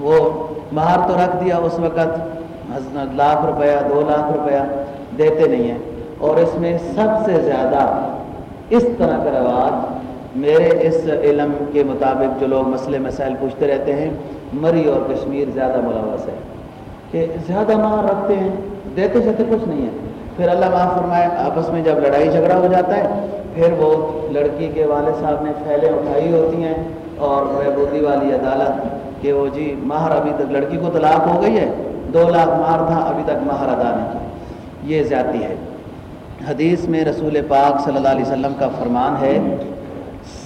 وہ مہر تو رکھ دیا اس وقت لاکھ روپیہ، دو لاکھ روپیہ دیتے نہیں ہیں۔ اور اس میں سب سے زیادہ اس طرح کا رواج میرے اس علم کے مطابق جو لوگ مسئلے مسائل پوچھتے رہتے ہیں، مری اور کشمیر زیادہ ملوث ہے۔ کہ زیادہ ماں رکھتے ہیں، دیتے جاتے کچھ نہیں ہے۔ پھر اللہ معاف فرمائے، آپس میں جب لڑائی جھگڑا ہو جاتا ہے، پھر وہ لڑکی کے والد صاحب نے پھیلے اٹھائی ہوتی ہیں اور بودی والی عدالت کہ وہ جی مہر ابھی تک لڑکی کو طلاق ہو گئی ہے۔ دو لاکھ مہر تھا، ابھی تک مہر ادا نہیں کی۔ یہ زیادتی ہے۔ حدیث میں رسول پاک صلی اللہ علیہ وسلم کا فرمان ہے،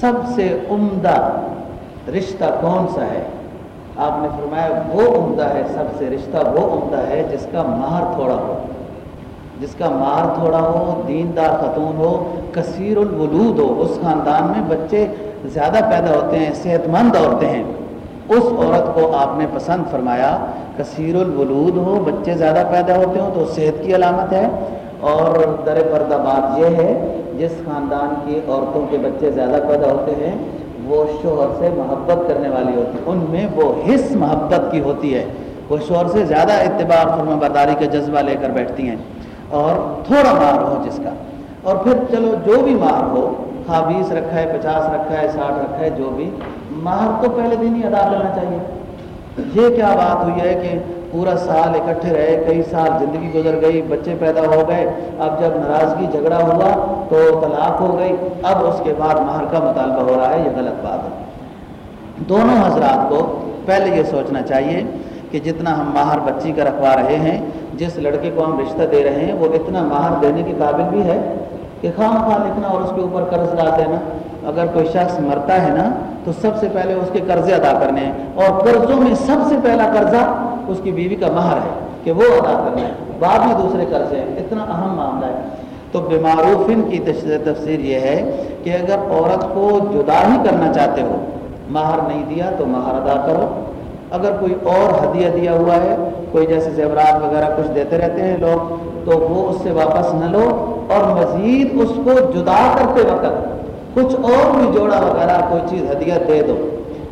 سب سے عمدہ رشتہ کون سا ہے؟ آپ نے فرمایا، وہ عمدہ ہے، سب سے رشتہ وہ عمدہ ہے جس کا مہر تھوڑا ہو۔ جس کا مہر تھوڑا ہو، دیندار خاتون ہو، کثیر الولود ہو۔ اس خاندان میں بچے زیادہ پیدا ہوتے ہیں، صحت مند عورتیں ہیں۔ اس عورت کو آپ نے پسند فرمایا، کثیر الولود ہو، بچے زیادہ پیدا ہوتے ہوں تو صحت کی علامت ہے۔ اور در پردہ بات یہ ہے، جس خاندان کی عورتوں کے بچے زیادہ پیدا ہوتے ہیں، وہ شوہر سے محبت کرنے والی ہوتی ہے ان میں وہ حص محبت کی ہوتی ہے۔ وہ شوہر سے زیادہ اتباع فرما برداری کا جذبہ لے کر بیٹھتی ہیں۔ اور تھوڑا مار ہو جس کا۔ اور پھر چلو، جو بھی مار ہو ہاں بیس رکھا ہے، پچاس رکھا ہے، ساٹھ رکھا ہے، جو بھی مہر تو پہلے دن ہی ادا کرنا چاہیے۔ یہ کیا بات ہوئی ہے کہ پورا سال اکٹھے رہے، کئی سال زندگی گزر گئی، بچے پیدا ہو گئے۔ اب جب ناراضگی، جھگڑا ہوا تو طلاق ہو گئی۔ اب اس کے بعد مہر کا مطالبہ ہو رہا ہے، یہ غلط بات ہے۔ دونوں حضرات کو پہلے یہ سوچنا چاہیے کہ جتنا ہم مہر بچی کا رکھوا رہے ہیں، جس لڑکے کو ہم رشتہ دے رہے ہیں، وہ اتنا مہر دینے کے قابل بھی ہے کہ خواہ خواہ لکھنا اور اس کے اوپر قرض ڈال دینا۔ اگر کوئی شخص مرتا ہے نا، تو سب سے پہلے اس کے قرضے ادا کرنے ہیں۔ اور قرضوں میں سب سے پہلا قرضہ اس کی بیوی کا مہر ہے کہ وہ ادا کرنا ہے۔ بعد میں دوسرے قرضے ہیں۔ اتنا اہم معاملہ ہے۔ تو بیماروفن کی تفسیر یہ ہے کہ اگر عورت کو جدا ہی کرنا چاہتے ہو، مہر نہیں دیا تو مہر ادا کرو۔ اگر کوئی اور ہدیہ دیا ہوا ہے، کوئی جیسے زیورات وغیرہ کچھ دیتے رہتے ہیں لوگ، تو وہ اس سے واپس نہ لو۔ اور مزید اس کو جدا کرتے وقت کچھ اور بھی جوڑا وغیرہ کوئی چیز ہدیہ دے دو۔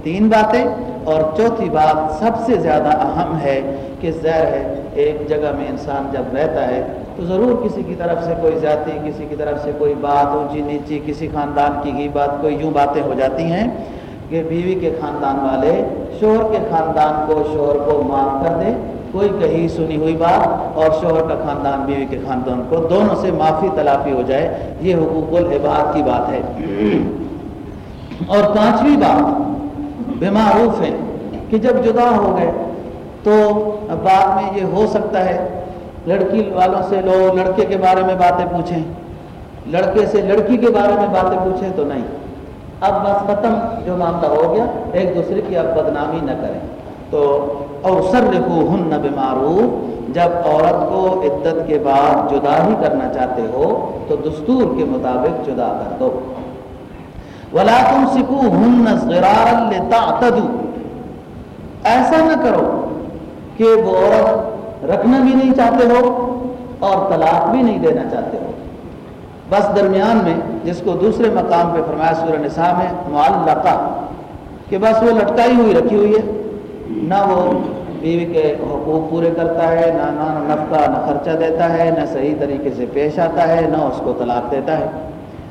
تین باتیں اور چوتھی بات سب سے زیادہ اہم ہے کہ زہر ہے، ایک جگہ میں انسان جب رہتا ہے تو ضرور کسی کی طرف سے کوئی ذاتی، کسی کی طرف سے کوئی بات، اونچی نیچی، کسی خاندان کی گئی بات، کوئی یوں باتیں ہو جاتی ہیں کہ بیوی کے خاندان والے شوہر کے خاندان کو شوہر کو معاف کر دیں کوئی کہیں سنی ہوئی بات اور شوہر کا خاندان، بیوی کے خاندان کو دونوں سے معافی، تلافی ہو جائے، یہ حقوق العباد کی بات ہے۔ اور پانچویں بات بے معروف ہے کہ جب جدا ہو گئے تو بعد میں یہ ہو سکتا ہے، لڑکی والوں سے لو لڑکے کے بارے میں باتیں پوچھیں۔ لڑکے سے لڑکی کے بارے میں باتیں پوچھیں تو نہیں۔ اب بس ختم، جو معاملہ ہو گیا، ایک دوسرے کی اب بدنامی نہ کریں۔ تو اور سر رکھو ہن نہ جب عورت کو عدت کے بعد جدا ہی کرنا چاہتے ہو، تو دستور کے مطابق جدا کر دو۔ ولا تم سکو ہن ایسا نہ کرو کہ وہ عورت رکھنا بھی نہیں چاہتے ہو اور طلاق بھی نہیں دینا چاہتے ہو۔ بس درمیان میں جس کو دوسرے مقام پہ فرمایا سورہ نساء میں، معلقہ، کہ بس وہ لٹکائی ہوئی رکھی ہوئی ہے۔ نہ وہ بیوی کے حقوق پورے کرتا ہے، نہ نہ نفقہ، نہ خرچہ دیتا ہے، نہ صحیح طریقے سے پیش آتا ہے، نہ اس کو طلاق دیتا ہے۔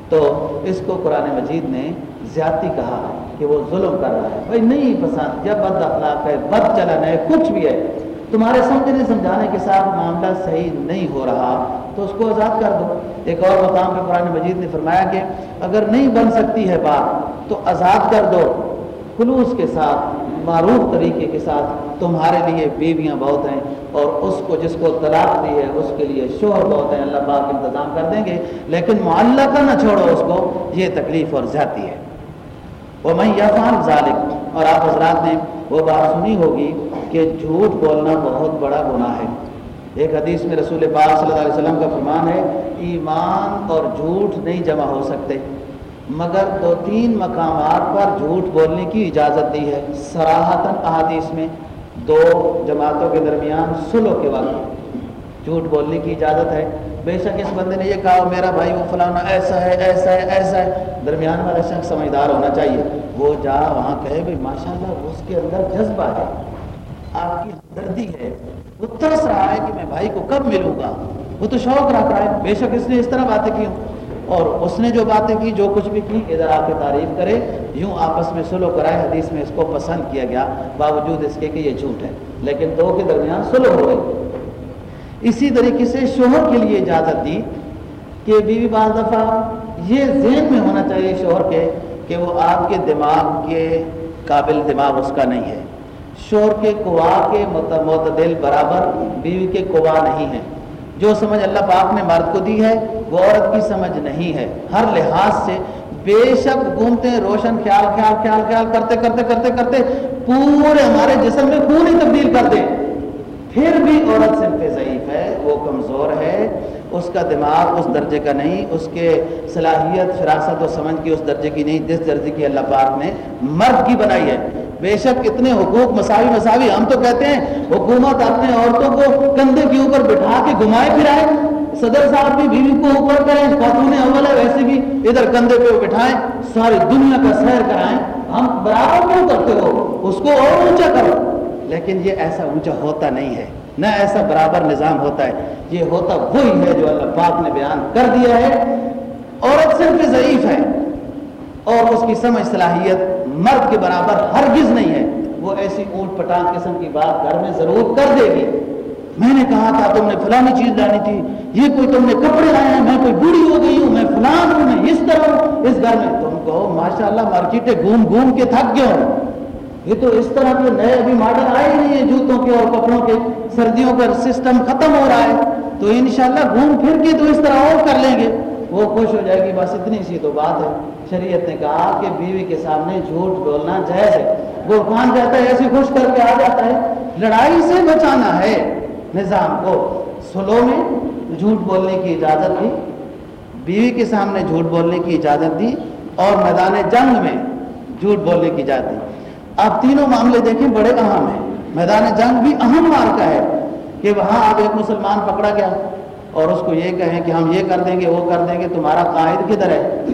تو اس کو قرآن مجید نے زیادتی کہا کہ وہ ظلم کر رہا ہے۔ بھائی نہیں پسند، جب بد اخلاق ہے، بد چلن ہے، کچھ بھی ہے۔ تمہارے سمجھنے سمجھانے کے ساتھ معاملہ صحیح نہیں ہو رہا، تو اس کو آزاد کر دو۔ ایک اور مقام پہ قرآن مجید نے فرمایا کہ اگر نہیں بن سکتی ہے بات، تو آزاد کر دو۔ خلوص کے ساتھ معروف طریقے کے ساتھ تمہارے لیے بیویاں بہت ہیں اور اس کو جس کو طلاق دی ہے، اس کے لیے شوہر بہت ہیں۔ اللہ پاک انتظام کر دیں گے۔ لیکن معلّہ کا نہ چھوڑو اس کو، یہ تکلیف اور زیادتی ہے۔ وہ میں یفان ظالم اور آپ حضرات نے وہ بات سنی ہوگی کہ جھوٹ بولنا بہت بڑا گناہ ہے۔ ایک حدیث میں رسول پاک صلی اللہ علیہ وسلم کا فرمان ہے، ایمان اور جھوٹ نہیں جمع ہو سکتے۔ مگر دو تین مقامات پر جھوٹ بولنے کی اجازت دی ہے۔ سراہتاً احادیث میں دو جماعتوں کے درمیان سلو کے وقت جھوٹ بولنے کی اجازت ہے۔ بے شک اس بندے نے یہ کہا میرا بھائی، وہ فلانا، ایسا ہے ایسا ہے ایسا ہے۔ درمیان والا شخص سمجھدار ہونا چاہیے۔ وہ جا وہاں کہے، بھائی ماشاء اللہ اس کے اندر جذبہ ہے۔ آپ کی دردی ہے۔ وہ ترس رہا ہے کہ میں بھائی کو کب ملوں گا۔ وہ تو شوق رکھا ہے۔ بے شک اس نے اس طرح باتیں کی ہوں۔ اور اس نے جو باتیں کی، جو کچھ بھی کی، ادھر آ کے تعریف کرے یوں آپس میں سلو کرائے حدیث میں اس کو پسند کیا گیا، باوجود اس کے کہ یہ جھوٹ ہے۔ لیکن دو کے درمیان سلو ہو گئی۔ اسی طریقے سے شوہر کے لیے اجازت دی کہ بیوی بعض دفعہ یہ ذہن میں ہونا چاہیے شوہر کے کہ وہ آپ کے دماغ کے قابل دماغ اس کا نہیں ہے۔ شوہر کے کوا کے معتدل برابر بیوی کے کوا نہیں ہے۔ جو سمجھ اللہ پاک نے مرد کو دی ہے، وہ عورت کی سمجھ نہیں ہے۔ ہر لحاظ سے بے شک گھومتے، روشن خیال خیال خیال خیال کرتے کرتے کرتے کرتے پورے ہمارے جسم میں خون ہی تبدیل کر دیں۔ پھر بھی عورت سے ضعیف ہے، وہ کمزور ہے، اس کا دماغ اس درجے کا نہیں، اس کے صلاحیت، فراست و سمجھ کی اس درجے کی نہیں۔ جس درجے کی اللہ پاک نے مرد کی بنائی ہے۔ بے شک اتنے حقوق، مساوی مساوی، ہم تو کہتے ہیں حکومت اپنے عورتوں کو کندھے کے اوپر بٹھا کے گھمائے پھرائے، صدر صاحب بھی بیوی کو اوپر کریں، خاتون اول ہے ویسے بھی، ادھر کندھے پہ بٹھائیں، ساری دنیا کا سیر کرائیں۔ ہم برابر کیوں کرتے ہو؟ اس کو اور اونچا کرو۔ لیکن یہ ایسا اونچا ہوتا نہیں ہے، نہ ایسا برابر نظام ہوتا ہے۔ یہ ہوتا وہی ہے جو اللہ پاک نے بیان کر دیا ہے۔ عورت صرف ضعیف ہے۔ اور اس کی سمجھ صلاحیت مرد کے برابر ہرگز نہیں ہے۔ وہ ایسی اونٹ پٹان قسم کی بات گھر میں ضرور کر دے گی۔ میں نے کہا تھا تم نے فلانی چیز لانی تھی۔ یہ کوئی تم نے کپڑے لائے ہیں، میں کوئی بوڑھی ہو گئی ہوں، میں فلان ہوں، میں اس طرح ہوں۔ اس گھر میں تم کہو ماشاء اللہ مارکیٹیں گھوم گھوم کے تھک گئے ہوں۔ یہ تو اس طرح کے نئے ابھی ماڈل آئے نہیں ہیں، جوتوں کے اور کپڑوں کے۔ سردیوں کا سسٹم ختم ہو رہا ہے۔ تو انشاءاللہ گھوم پھر کے تو اس طرح اور کر لیں گے۔ وہ خوش ہو جائے گی، بس اتنی سی تو بات ہے۔ شریعت نے کہا کہ بیوی کے سامنے جھوٹ بولنا جائز ہے۔ وہ کون جاتا ہے؟ ایسے خوش کر کے آ جاتا ہے۔ لڑائی سے بچانا ہے نظام کو۔ سلو میں جھوٹ بولنے کی اجازت دی، بیوی کے سامنے جھوٹ بولنے کی اجازت دی اور میدان جنگ میں جھوٹ بولنے کی اجازت دی۔ آپ تینوں معاملے دیکھیں، بڑے اہم ہیں۔ میدان جنگ بھی اہم مارکا ہے کہ وہاں آپ ایک مسلمان پکڑا گیا اور اس کو یہ کہیں کہ ہم یہ کر دیں گے، وہ کر دیں گے، تمہارا قائد کدھر ہے؟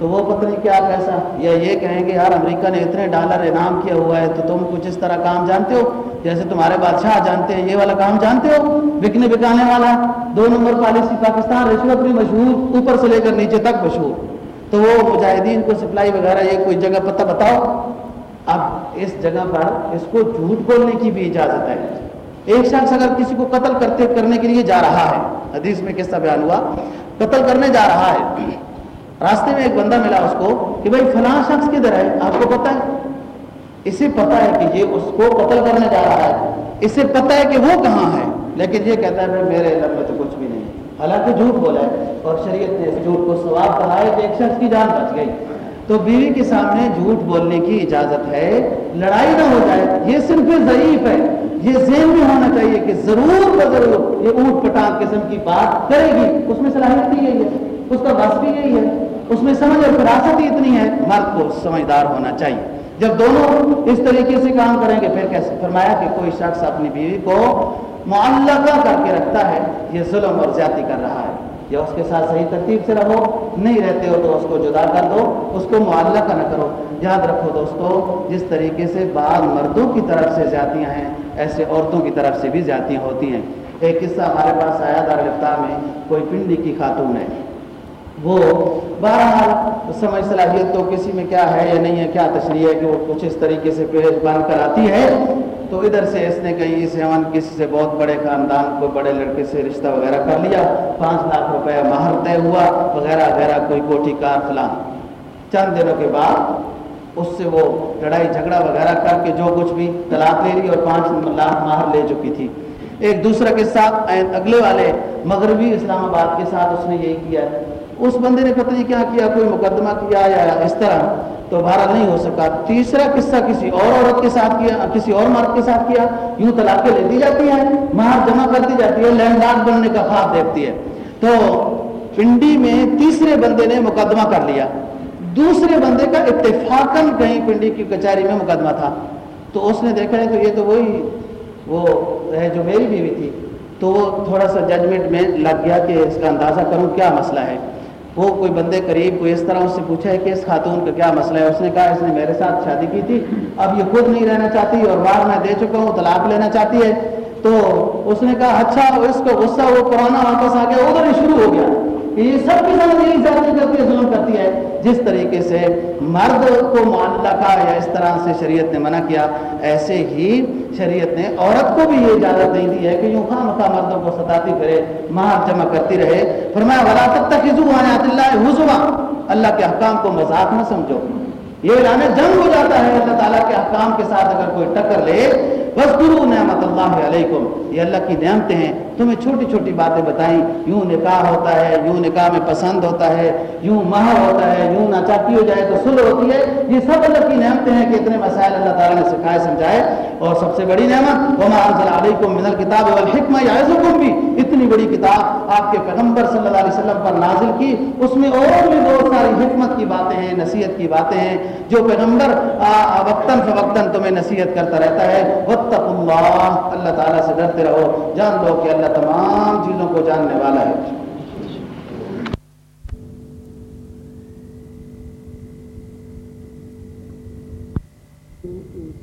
تو وہ پتہ نہیں کیا کیسا؟ یا یہ کہیں گے، یار امریکہ نے اتنے ڈالر انعام کیا ہوا ہے، تو تم کچھ اس طرح کام جانتے ہو؟ جیسے تمہارے بادشاہ جانتے ہیں، یہ والا کام جانتے ہو؟ بکنے بکانے والا دو نمبر پالیسی پاکستان، رشوت بھی مشہور، اوپر سے لے کر نیچے تک مشہور۔ تو وہ مجاہدین کو سپلائی وغیرہ، یہ کوئی جگہ پتہ بتاؤ؟ اب اس جگہ پر اس کو جھوٹ بولنے کی بھی اجازت ہے۔ ایک شخص اگر کسی کو قتل کرتے کرنے کے لیے جا رہا ہے، حدیث میں کس طرح بیان ہوا؟ قتل کرنے جا رہا ہے۔ راستے میں ایک بندہ ملا اس کو کہ بھائی فلاں شخص کدھر ہے؟ آپ کو پتا ہے؟ اسے پتا ہے کہ یہ اس کو قتل کرنے جا رہا ہے۔ اسے پتا ہے کہ وہ کہاں ہے، لیکن یہ کہتا ہے میرے علم میں تو کچھ بھی نہیں۔ حالانکہ جھوٹ بولا ہے اور شریعت نے اس جھوٹ کو ثواب کہا ہے کہ ایک شخص کی جان بچ گئی۔ تو بیوی کے سامنے جھوٹ بولنے کی اجازت ہے۔ لڑائی نہ ہو جائے، یہ صرف ضعیف ہے۔ یہ ذہن بھی ہونا چاہیے کہ ضرور بضرور یہ اونٹ پٹان قسم کی بات کرے گی۔ اس میں صلاحیت بھی یہی ہے، اس کا بس بھی یہی ہے۔ اس میں سمجھ اور فراست ہی اتنی ہے، مرد کو سمجھدار ہونا چاہیے۔ جب دونوں اس طریقے سے کام کریں گے، پھر کیسے؟ فرمایا کہ کوئی شخص اپنی بیوی کو معلقہ کر کے رکھتا ہے، یہ ظلم اور زیادتی کر رہا ہے۔ یا اس کے ساتھ صحیح ترتیب سے رہو، نہیں رہتے ہو تو اس کو جدا کر دو، اس کو معلقہ نہ کرو۔ یاد رکھو دوستو، جس طریقے سے بعض مردوں کی طرف سے زیادتیاں ہیں، ایسے عورتوں کی طرف سے بھی زیادتیاں ہوتی ہیں۔ ایک قصہ ہمارے پاس آیا دارالفتہ میں، کوئی پنڈی کی خاتون ہے۔ وہ بہرحال سمجھ صلاحیت تو کسی میں کیا ہے یا نہیں ہے، کیا تشریح ہے کہ وہ کچھ اس طریقے سے پیش بن کر آتی ہے؟ تو ادھر سے اس نے کہیں سے ہم کسی سے بہت بڑے خاندان کو، بڑے لڑکے سے رشتہ وغیرہ کر لیا۔ پانچ لاکھ روپے مہر طے ہوا، وغیرہ وغیرہ، کوئی کوٹھی کار فلان۔ چند دنوں کے بعد اس سے وہ لڑائی جھگڑا وغیرہ کر کے جو کچھ بھی طلاق لے لی اور پانچ لاکھ مہر لے چکی تھی۔ ایک دوسرے کے ساتھ، اگلے والے مغربی اسلام آباد کے ساتھ اس نے یہی کیا۔ اس بندے نے پتہ نہیں کیا کیا، کوئی مقدمہ کیا یا اس طرح تو بھارا نہیں ہو سکا۔ تیسرا قصہ کسی اور عورت کے ساتھ کیا، کسی اور مرد کے ساتھ کیا، یوں طلاقیں لے دی جاتی ہیں، مہار جمع کر دی جاتی ہے، لینڈ لارڈ بننے کا خواب دیکھتی ہے۔ تو پنڈی میں تیسرے بندے نے مقدمہ کر لیا۔ دوسرے بندے کا اتفاقاً کہیں پنڈی کی کچہری میں مقدمہ تھا۔ تو اس نے دیکھا ہے تو یہ تو وہی وہ ہے جو میری بیوی تھی۔ تو وہ تھوڑا سا ججمنٹ میں لگ گیا کہ اس کا اندازہ کروں کیا مسئلہ ہے۔ وہ کوئی بندے قریب کوئی اس طرح اس سے پوچھا ہے کہ اس خاتون کا کیا مسئلہ ہے؟ اس نے کہا اس نے میرے ساتھ شادی کی تھی۔ اب یہ خود نہیں رہنا چاہتی اور بار میں دے چکا ہوں، طلاق لینا چاہتی ہے۔ تو اس نے کہا اچھا اس کو غصہ وہ پرانا واپس آ گیا، ادھر ہی شروع ہو گیا۔ کہ یہ سب کی سب یہی زیادتی کرتی ہے، ظلم کرتی ہے۔ جس طریقے سے مرد کو معلقہ یا اس طرح سے شریعت نے منع کیا، ایسے ہی شریعت نے عورت کو بھی یہ اجازت نہیں دی ہے کہ یوں خواہ مخواہ مردوں کو ستاتی پھرے، مہار جمع کرتی رہے۔ فرمایا وراثت تک اللہ حضوا اللہ کے حکام کو مذاق نہ سمجھو۔ یہ اعلان جنگ ہو جاتا ہے، اللہ تعالیٰ کے احکام کے ساتھ اگر کوئی ٹکر لے بس گرو نعمت اللہ علیکم یہ اللہ کی نعمتیں ہیں۔ تمہیں چھوٹی چھوٹی باتیں بتائیں۔ یوں نکاح ہوتا ہے، یوں نکاح میں پسند ہوتا ہے، یوں مہر ہوتا ہے، یوں ناچاکی ہو جائے تو سل ہوتی ہے۔ یہ سب اللہ کی نعمتیں ہیں کہ اتنے مسائل اللہ تعالیٰ نے سکھائے، سمجھائے۔ اور سب سے بڑی نعمت، وما انزل علیکم من الکتاب والحکمہ یعظکم بھی اتنی بڑی کتاب آپ کے پیغمبر صلی اللہ علیہ وسلم پر نازل کی، اس میں اور بھی بہت ساری حکمت کی باتیں ہیں، نصیحت کی باتیں ہیں، جو پیغمبر وقتاً فوقتاً تمہیں نصیحت کرتا رہتا ہے۔ وطق اللہ اللہ تعالیٰ سے ڈرتے رہو۔ جان لو کہ اللہ تمام چیزوں کو جاننے والا ہے۔